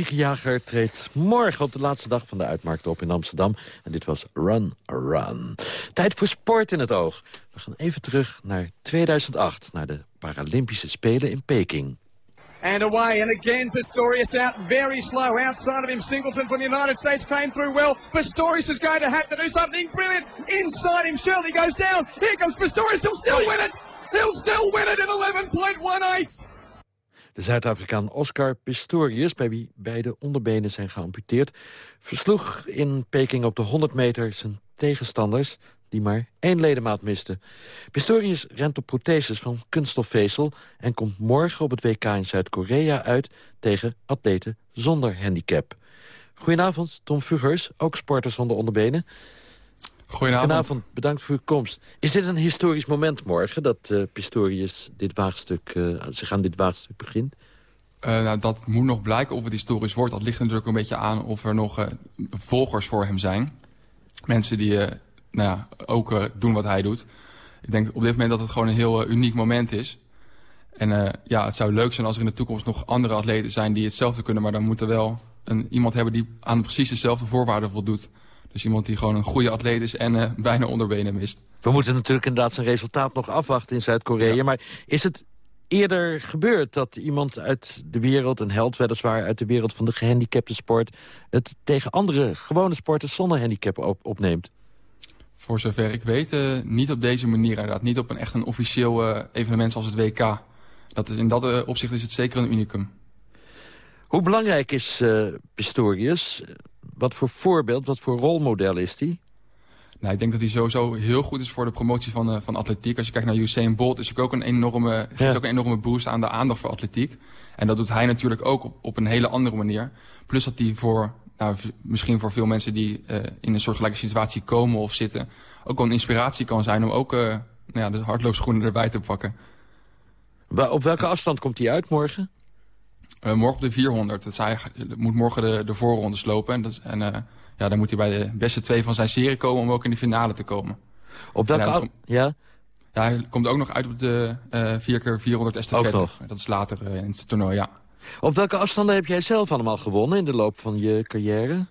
Marieke Jager treedt morgen op de laatste dag van de uitmarkt op in Amsterdam. En dit was Run Run. Tijd voor sport in het oog. We gaan even terug naar 2008, naar de Paralympische Spelen in Peking. And away, and again Pistorius out very slow. Outside of him, Singleton from the United States came through well. Pistorius is going to have to do something brilliant. Inside him, Shirley goes down. Here comes Pistorius, he'll still win it. He'll still win it in 11.18. De Zuid-Afrikaan Oscar Pistorius, bij wie beide onderbenen zijn geamputeerd... versloeg in Peking op de 100 meter zijn tegenstanders die maar één ledemaat misten. Pistorius rent op protheses van kunststofvezel... en komt morgen op het WK in Zuid-Korea uit... tegen atleten zonder handicap. Goedenavond, Tom Vugers, ook sporter zonder onderbenen. Goedenavond. Goedenavond, bedankt voor uw komst. Is dit een historisch moment morgen... dat uh, Pistorius dit waagstuk, uh, zich aan dit waagstuk begint? Uh, nou, dat moet nog blijken of het historisch wordt. Dat ligt natuurlijk een beetje aan of er nog volgers voor hem zijn. Mensen die nou ja, ook doen wat hij doet. Ik denk op dit moment dat het gewoon een heel uniek moment is. En ja, het zou leuk zijn als er in de toekomst nog andere atleten zijn die hetzelfde kunnen. Maar dan moet er wel een, iemand hebben die aan precies dezelfde voorwaarden voldoet. Dus iemand die gewoon een goede atleet is en bijna onderbenen mist. We moeten natuurlijk inderdaad zijn resultaat nog afwachten in Zuid-Korea. Ja. Maar is het eerder gebeurd dat iemand uit de wereld, een held weliswaar... uit de wereld van de gehandicapte sport... het tegen andere gewone sporters zonder handicap op, opneemt? Voor zover ik weet, uh, niet op deze manier inderdaad. Niet op een echt een officieel uh, evenement zoals het WK. Dat is, in dat uh, opzicht is het zeker een unicum. Hoe belangrijk is Pistorius? Wat voor voorbeeld, wat voor rolmodel is hij? Nou, ik denk dat hij sowieso heel goed is voor de promotie van, van atletiek. Als je kijkt naar Usain Bolt, is ook een enorme, geeft ja. ook een enorme boost aan de aandacht voor atletiek. En dat doet hij natuurlijk ook op, op een hele andere manier. Plus dat hij voor nou, misschien voor veel mensen die uh, in een soortgelijke situatie komen of zitten... ook wel een inspiratie kan zijn om ook uh, nou ja, de hardloopschoenen erbij te pakken. Op welke afstand komt hij uit morgen? Uh, morgen op de 400. Dat hij moet morgen de, de voorrondes lopen. En, dat, en ja, dan moet hij bij de beste twee van zijn serie komen om ook in de finale te komen. Op welke? Ja? Ja, hij komt ook nog uit op de 4 keer 400 estafette. Dat is later in het toernooi, ja. Op welke afstanden heb jij zelf allemaal gewonnen in de loop van je carrière?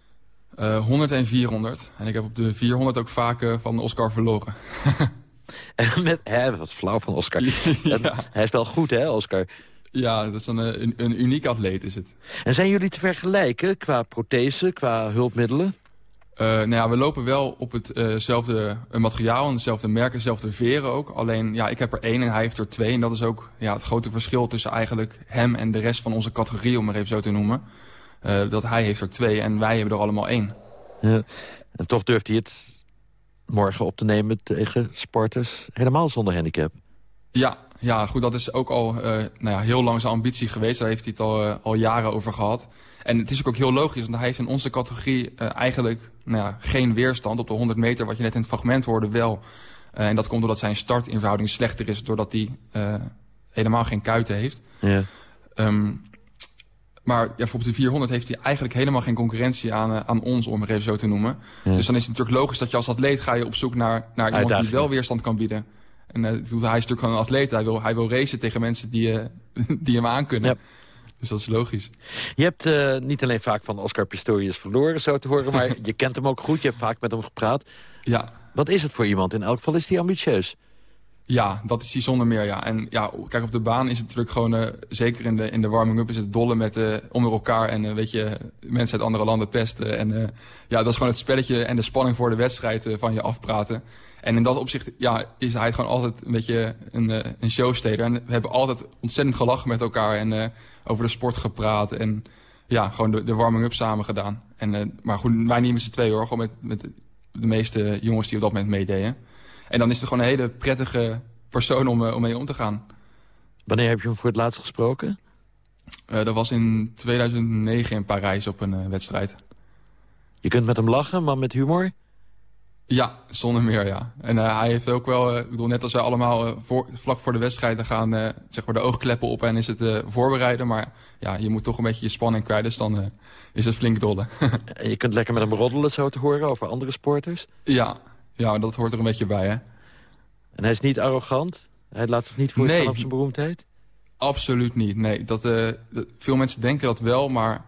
Uh, 100 en 400. En ik heb op de 400 ook vaak uh, van Oscar verloren. en met, hè, wat flauw van Oscar. ja. Hij is wel goed, hè, Oscar? Ja, dat is een, een, een uniek atleet is het. En zijn jullie te vergelijken qua prothese, qua hulpmiddelen? Uh, nou ja, we lopen wel op hetzelfde uh materiaal en dezelfde merken, dezelfde veren ook. Alleen, ja, ik heb er één en hij heeft er twee. En dat is ook ja, het grote verschil tussen eigenlijk hem en de rest van onze categorie, om maar even zo te noemen. Uh, dat hij heeft er twee en wij hebben er allemaal één. Ja. En toch durft hij het morgen op te nemen tegen sporters helemaal zonder handicap. Ja, ja, goed, dat is ook al uh, nou ja, heel lang zijn ambitie geweest. Daar heeft hij het al, uh, al jaren over gehad. En het is ook heel logisch, want hij heeft in onze categorie uh, eigenlijk nou ja, geen weerstand. Op de 100 meter, wat je net in het fragment hoorde, wel. en dat komt doordat zijn start in verhouding slechter is... doordat hij helemaal geen kuiten heeft. Ja. Um, maar ja, voor op de 400 heeft hij eigenlijk helemaal geen concurrentie aan, aan ons, om het even zo te noemen. Ja. Dus dan is het natuurlijk logisch dat je als atleet ga je op zoek naar, naar iemand die wel weerstand kan bieden. En uh, hij is natuurlijk gewoon een atleet. Hij wil, hij wil racen tegen mensen die, uh, die hem aankunnen. Ja. Dus dat is logisch. Je hebt uh, niet alleen vaak van Oscar Pistorius verloren, zo te horen... maar je kent hem ook goed, je hebt vaak met hem gepraat. Ja. Wat is het voor iemand? In elk geval is hij ambitieus. Ja, dat is hij zonder meer, ja. En ja, kijk, op de baan is het natuurlijk gewoon... Uh, zeker in de, in de warming-up is het dolle met uh, onder elkaar... en uh, weet je, mensen uit andere landen pesten. En ja, dat is gewoon het spelletje en de spanning voor de wedstrijd van je afpraten. En in dat opzicht ja, is hij gewoon altijd een beetje een, een. En we hebben altijd ontzettend gelachen met elkaar en over de sport gepraat. En ja, gewoon de, de warming-up samen gedaan. En, maar goed, wij niet met z'n twee hoor, gewoon met, met de meeste jongens die op dat moment meededen. En dan is het gewoon een hele prettige persoon om, uh, om mee om te gaan. Wanneer heb je hem voor het laatst gesproken? Uh, dat was in 2009 in Parijs op een uh, wedstrijd. Je kunt met hem lachen, maar met humor? Ja, zonder meer, ja. En hij heeft ook wel, ik bedoel, net als wij allemaal voor, vlak voor de wedstrijd... gaan zeg maar de oogkleppen op en is het voorbereiden. Maar ja, je moet toch een beetje je spanning kwijt, dus dan is het flink dolle. en je kunt lekker met hem roddelen, zo te horen, over andere sporters? Ja, ja, dat hoort er een beetje bij, hè. En hij is niet arrogant? Hij laat zich niet voorstellen nee, op zijn beroemdheid? Absoluut niet, nee. Dat, uh, dat, veel mensen denken dat wel, maar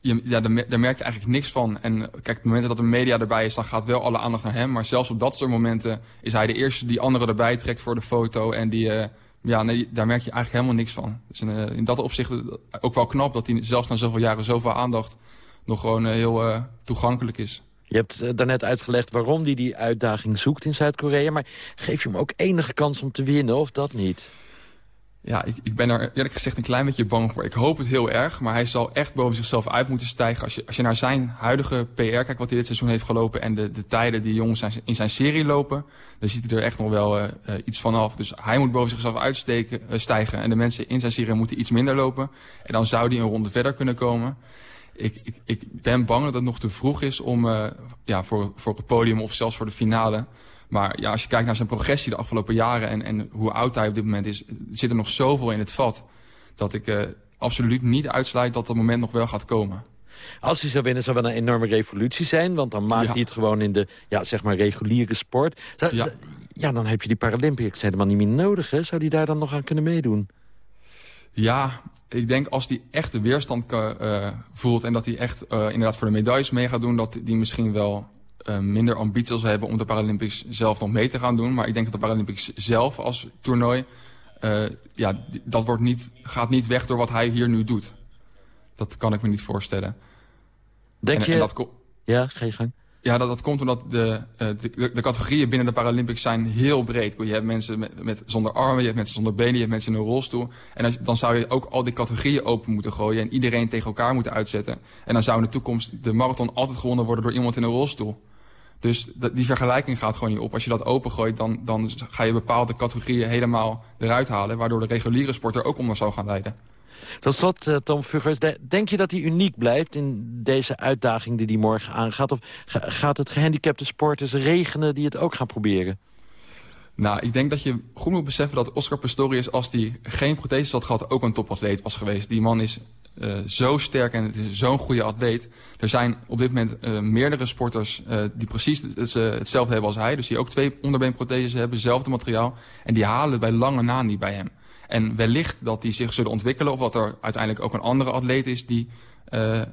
je, ja, daar, mer- daar merk je eigenlijk niks van. En eh, kijk, op het moment dat de media erbij is, dan gaat wel alle aandacht naar hem. Maar zelfs op dat soort momenten is hij de eerste die anderen erbij trekt voor de foto. En die, eh, ja, nee, daar merk je eigenlijk helemaal niks van. Dus in, eh, in dat opzicht eh, ook wel knap dat hij zelfs na zoveel jaren zoveel aandacht nog gewoon eh, heel eh, toegankelijk is. Je hebt eh, daarnet uitgelegd waarom hij die uitdaging zoekt in Zuid-Korea. Maar geef je hem ook enige kans om te winnen, of dat niet? Ja, ik, ik ben er eerlijk gezegd een klein beetje bang voor. Ik hoop het heel erg, maar hij zal echt boven zichzelf uit moeten stijgen. Als je, als je naar zijn huidige PR kijkt, wat hij dit seizoen heeft gelopen... en de, de tijden die jongens zijn, in zijn serie lopen... dan ziet hij er echt nog wel uh, uh, iets van af. Dus hij moet boven zichzelf uitstijgen uh, stijgen, en de mensen in zijn serie moeten iets minder lopen. En dan zou hij een ronde verder kunnen komen. Ik, ik, ik ben bang dat het nog te vroeg is om, uh, ja, voor, voor het podium of zelfs voor de finale... Maar ja, als je kijkt naar zijn progressie de afgelopen jaren en, en hoe oud hij op dit moment is, zit er nog zoveel in het vat. Dat ik uh, absoluut niet uitsluit dat dat moment nog wel gaat komen. Als hij zou winnen, zou wel een enorme revolutie zijn. Want dan maakt ja. hij het gewoon in de ja, zeg maar reguliere sport. Zou, ja. ja, dan heb je die Paralympics helemaal niet meer nodig. Hè? Zou hij daar dan nog aan kunnen meedoen? Ja, ik denk als hij echt de weerstand uh, voelt... en dat hij echt uh, inderdaad voor de medailles mee gaat doen... dat hij misschien wel uh, minder ambities hebben om de Paralympics zelf nog mee te gaan doen. Maar ik denk dat de Paralympics zelf als toernooi... Ja, dat wordt niet, gaat niet weg door wat hij hier nu doet. Dat kan ik me niet voorstellen. Denk en, je... En dat ja, je gang. Ja, dat, dat komt omdat de, uh, de, de, de, categorieën binnen de Paralympics zijn heel breed. Je hebt mensen met, met, zonder armen, je hebt mensen zonder benen, je hebt mensen in een rolstoel. En als, dan zou je ook al die categorieën open moeten gooien en iedereen tegen elkaar moeten uitzetten. En dan zou in de toekomst de marathon altijd gewonnen worden door iemand in een rolstoel. Dus die vergelijking gaat gewoon niet op. Als je dat opengooit, dan, dan ga je bepaalde categorieën helemaal eruit halen... waardoor de reguliere sport er ook onder zou gaan leiden. Tot slot, uh, Tom Vuggers, denk je dat hij uniek blijft in deze uitdaging die hij morgen aangaat? Of gaat het gehandicapte sporters regenen die het ook gaan proberen? Nou, ik denk dat je goed moet beseffen dat Oscar Pistorius... als hij geen protheses had gehad, ook een topatleet was geweest. Die man is uh, zo sterk en het is zo'n goede atleet. Er zijn op dit moment uh, meerdere sporters die precies het, hetzelfde hebben als hij. Dus die ook twee onderbeenprotheses hebben, hetzelfde materiaal. En die halen bij lange na niet bij hem. En wellicht dat die zich zullen ontwikkelen... of dat er uiteindelijk ook een andere atleet is die uh, uh,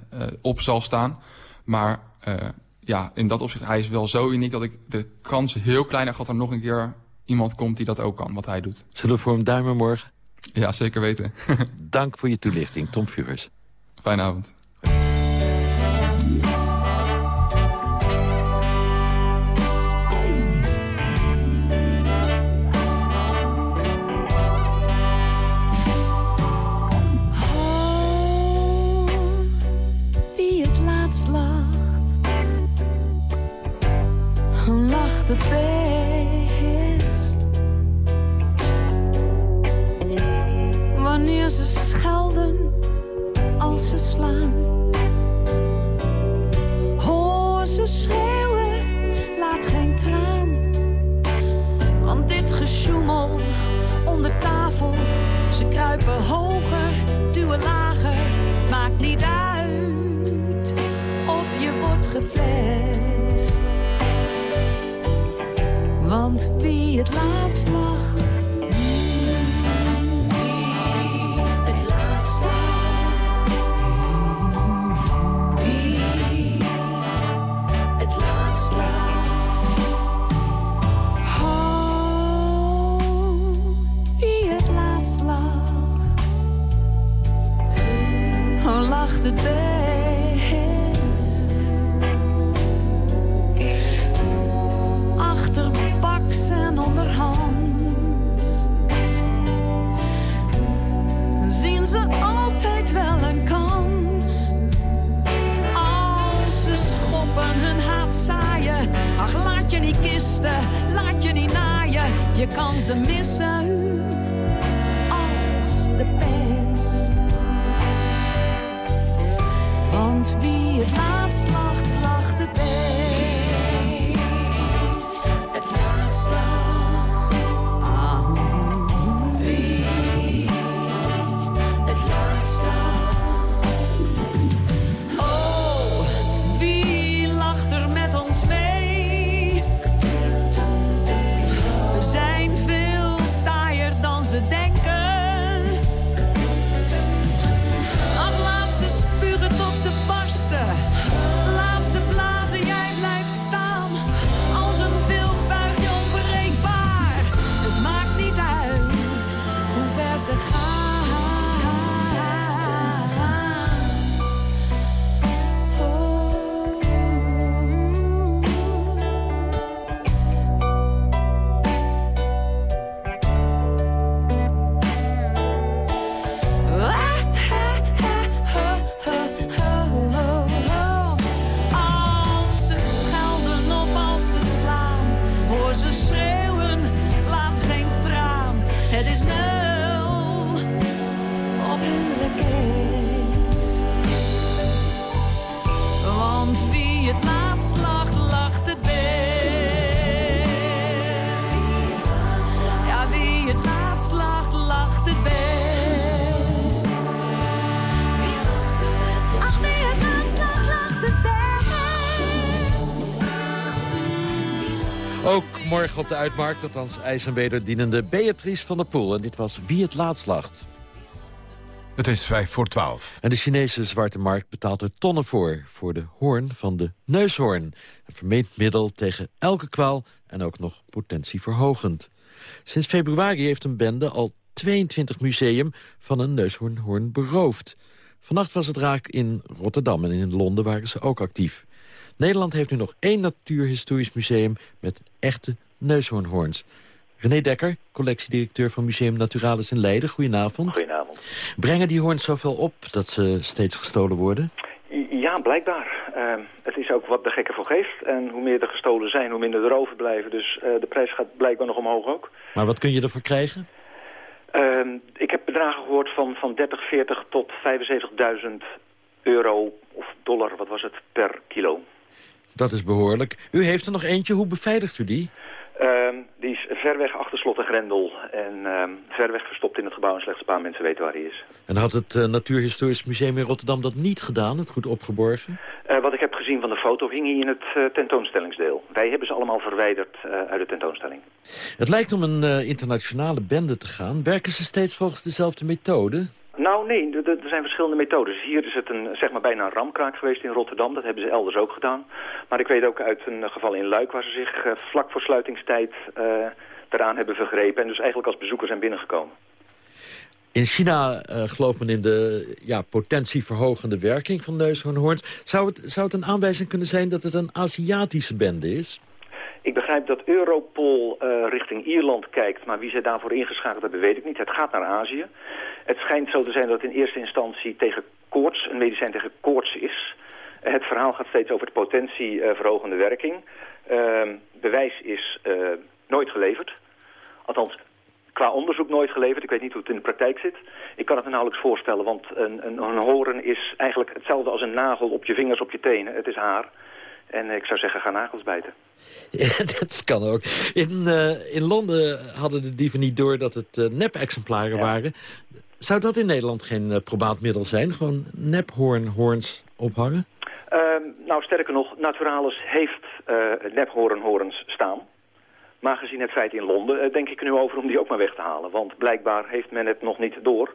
op zal staan. Maar uh, ja, in dat opzicht, hij is wel zo uniek... dat ik de kans heel klein heb dat er nog een keer iemand komt die dat ook kan, wat hij doet. Zullen we voor hem duimen morgen? Ja, zeker weten. Dank voor je toelichting, Tom Vuggers. Fijne avond. Best. Wanneer ze schelden als ze slaan. Hoor ze schreeuwen, laat geen traan. Want dit gesjoemel onder tafel, ze kruipen hoger, duwen lager. Maakt niet uit of je wordt geflasht. Want wie het laatst lacht. Wie het morgen op de uitmarkt, althans ijs en wederdienende Beatrice van der Poel. En dit was Wie het laatst lacht. Het is vijf voor twaalf. En de Chinese zwarte markt betaalt er tonnen voor. Voor de hoorn van de neushoorn. Een vermeend middel tegen elke kwaal en ook nog potentieverhogend. Sinds februari heeft een bende al 22 museum van een neushoornhoorn beroofd. Vannacht was het raak in Rotterdam en in Londen waren ze ook actief. Nederland heeft nu nog één natuurhistorisch museum met echte neushoornhoorns. René Dekker, collectiedirecteur van Museum Naturalis in Leiden. Goedenavond. Goedenavond. Brengen die hoorns zoveel op dat ze steeds gestolen worden? Ja, blijkbaar. Uh, het is ook wat de gekke voor geeft. En hoe meer er gestolen zijn, hoe minder er overblijven. Dus uh, de prijs gaat blijkbaar nog omhoog ook. Maar wat kun je ervoor krijgen? Uh, ik heb bedragen gehoord van, van 30, 40 tot 75.000 euro of dollar, wat was het, per kilo. Dat is behoorlijk. U heeft er nog eentje. Hoe beveiligt u die? Uh, die is ver weg achter slot en grendel. En uh, ver weg verstopt in het gebouw en slechts een paar mensen weten waar hij is. En had het uh, Natuurhistorisch Museum in Rotterdam dat niet gedaan? Het goed opgeborgen? Uh, wat ik heb gezien van de foto hing hij in het uh, tentoonstellingsdeel. Wij hebben ze allemaal verwijderd uit de tentoonstelling. Het lijkt om een internationale bende te gaan. Werken ze steeds volgens dezelfde methode? Nou, nee, er zijn verschillende methodes. Hier is het een, zeg maar bijna een ramkraak geweest in Rotterdam. Dat hebben ze elders ook gedaan. Maar ik weet ook uit een geval in Luik... waar ze zich uh, vlak voor sluitingstijd uh, eraan hebben vergrepen... en dus eigenlijk als bezoeker zijn binnengekomen. In China uh, gelooft men in de ja, potentieverhogende werking van neushoornhoorns. Zou het, zou het een aanwijzing kunnen zijn dat het een Aziatische bende is? Ik begrijp dat Europol uh, richting Ierland kijkt, maar wie zij daarvoor ingeschakeld hebben, weet ik niet. Het gaat naar Azië. Het schijnt zo te zijn dat het in eerste instantie tegen koorts, een medicijn tegen koorts is. Het verhaal gaat steeds over de potentieverhogende werking. Uh, bewijs is uh, nooit geleverd. Althans, qua onderzoek nooit geleverd. Ik weet niet hoe het in de praktijk zit. Ik kan het me nauwelijks voorstellen, want een, een, een horen is eigenlijk hetzelfde als een nagel op je vingers, op je tenen. Het is haar. En ik zou zeggen, ga nagels bijten. Ja, dat kan ook. In, uh, in Londen hadden de dieven niet door dat het uh, nep-exemplaren ja. waren. Zou dat in Nederland geen uh, probaat middel zijn? Gewoon nephoornhoorns ophangen? Uh, nou, sterker nog, Naturalis heeft nephoornhoorns staan. Maar gezien het feit in Londen denk ik er nu over om die ook maar weg te halen. Want blijkbaar heeft men het nog niet door.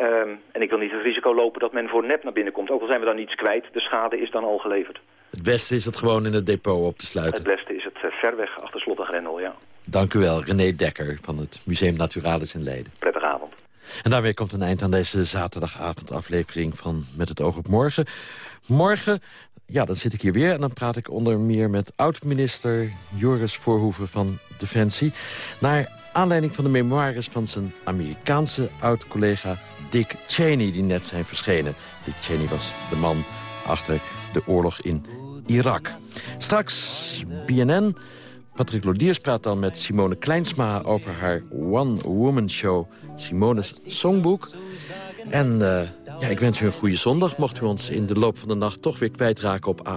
Um, en ik wil niet het risico lopen dat men voor nep naar binnen komt. Ook al zijn we dan niets kwijt, de schade is dan al geleverd. Het beste is het gewoon in het depot op te sluiten. Het beste is het uh, ver weg achter slot en grendel, ja. Dank u wel, René Dekker van het Museum Naturalis in Leiden. Prettige avond. En daarmee komt een eind aan deze zaterdagavondaflevering van Met het oog op morgen. Morgen, ja, dan zit ik hier weer en dan praat ik onder meer met oud-minister Joris Voorhoeven van Defensie. Naar aanleiding van de memoires van zijn Amerikaanse oud-collega Dick Cheney, die net zijn verschenen. Dick Cheney was de man achter de oorlog in Irak. Straks BNN. Patrick Lodiers praat dan met Simone Kleinsma over haar one-woman show Simone's Songbook. En uh, ja, ik wens u een goede zondag. Mocht u ons in de loop van de nacht toch weer kwijtraken op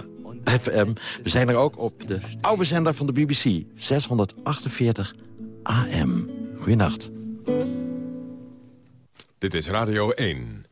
AFM. We zijn er ook op de oude zender van de BBC. 648 AM. Goeienacht. Dit is Radio 1.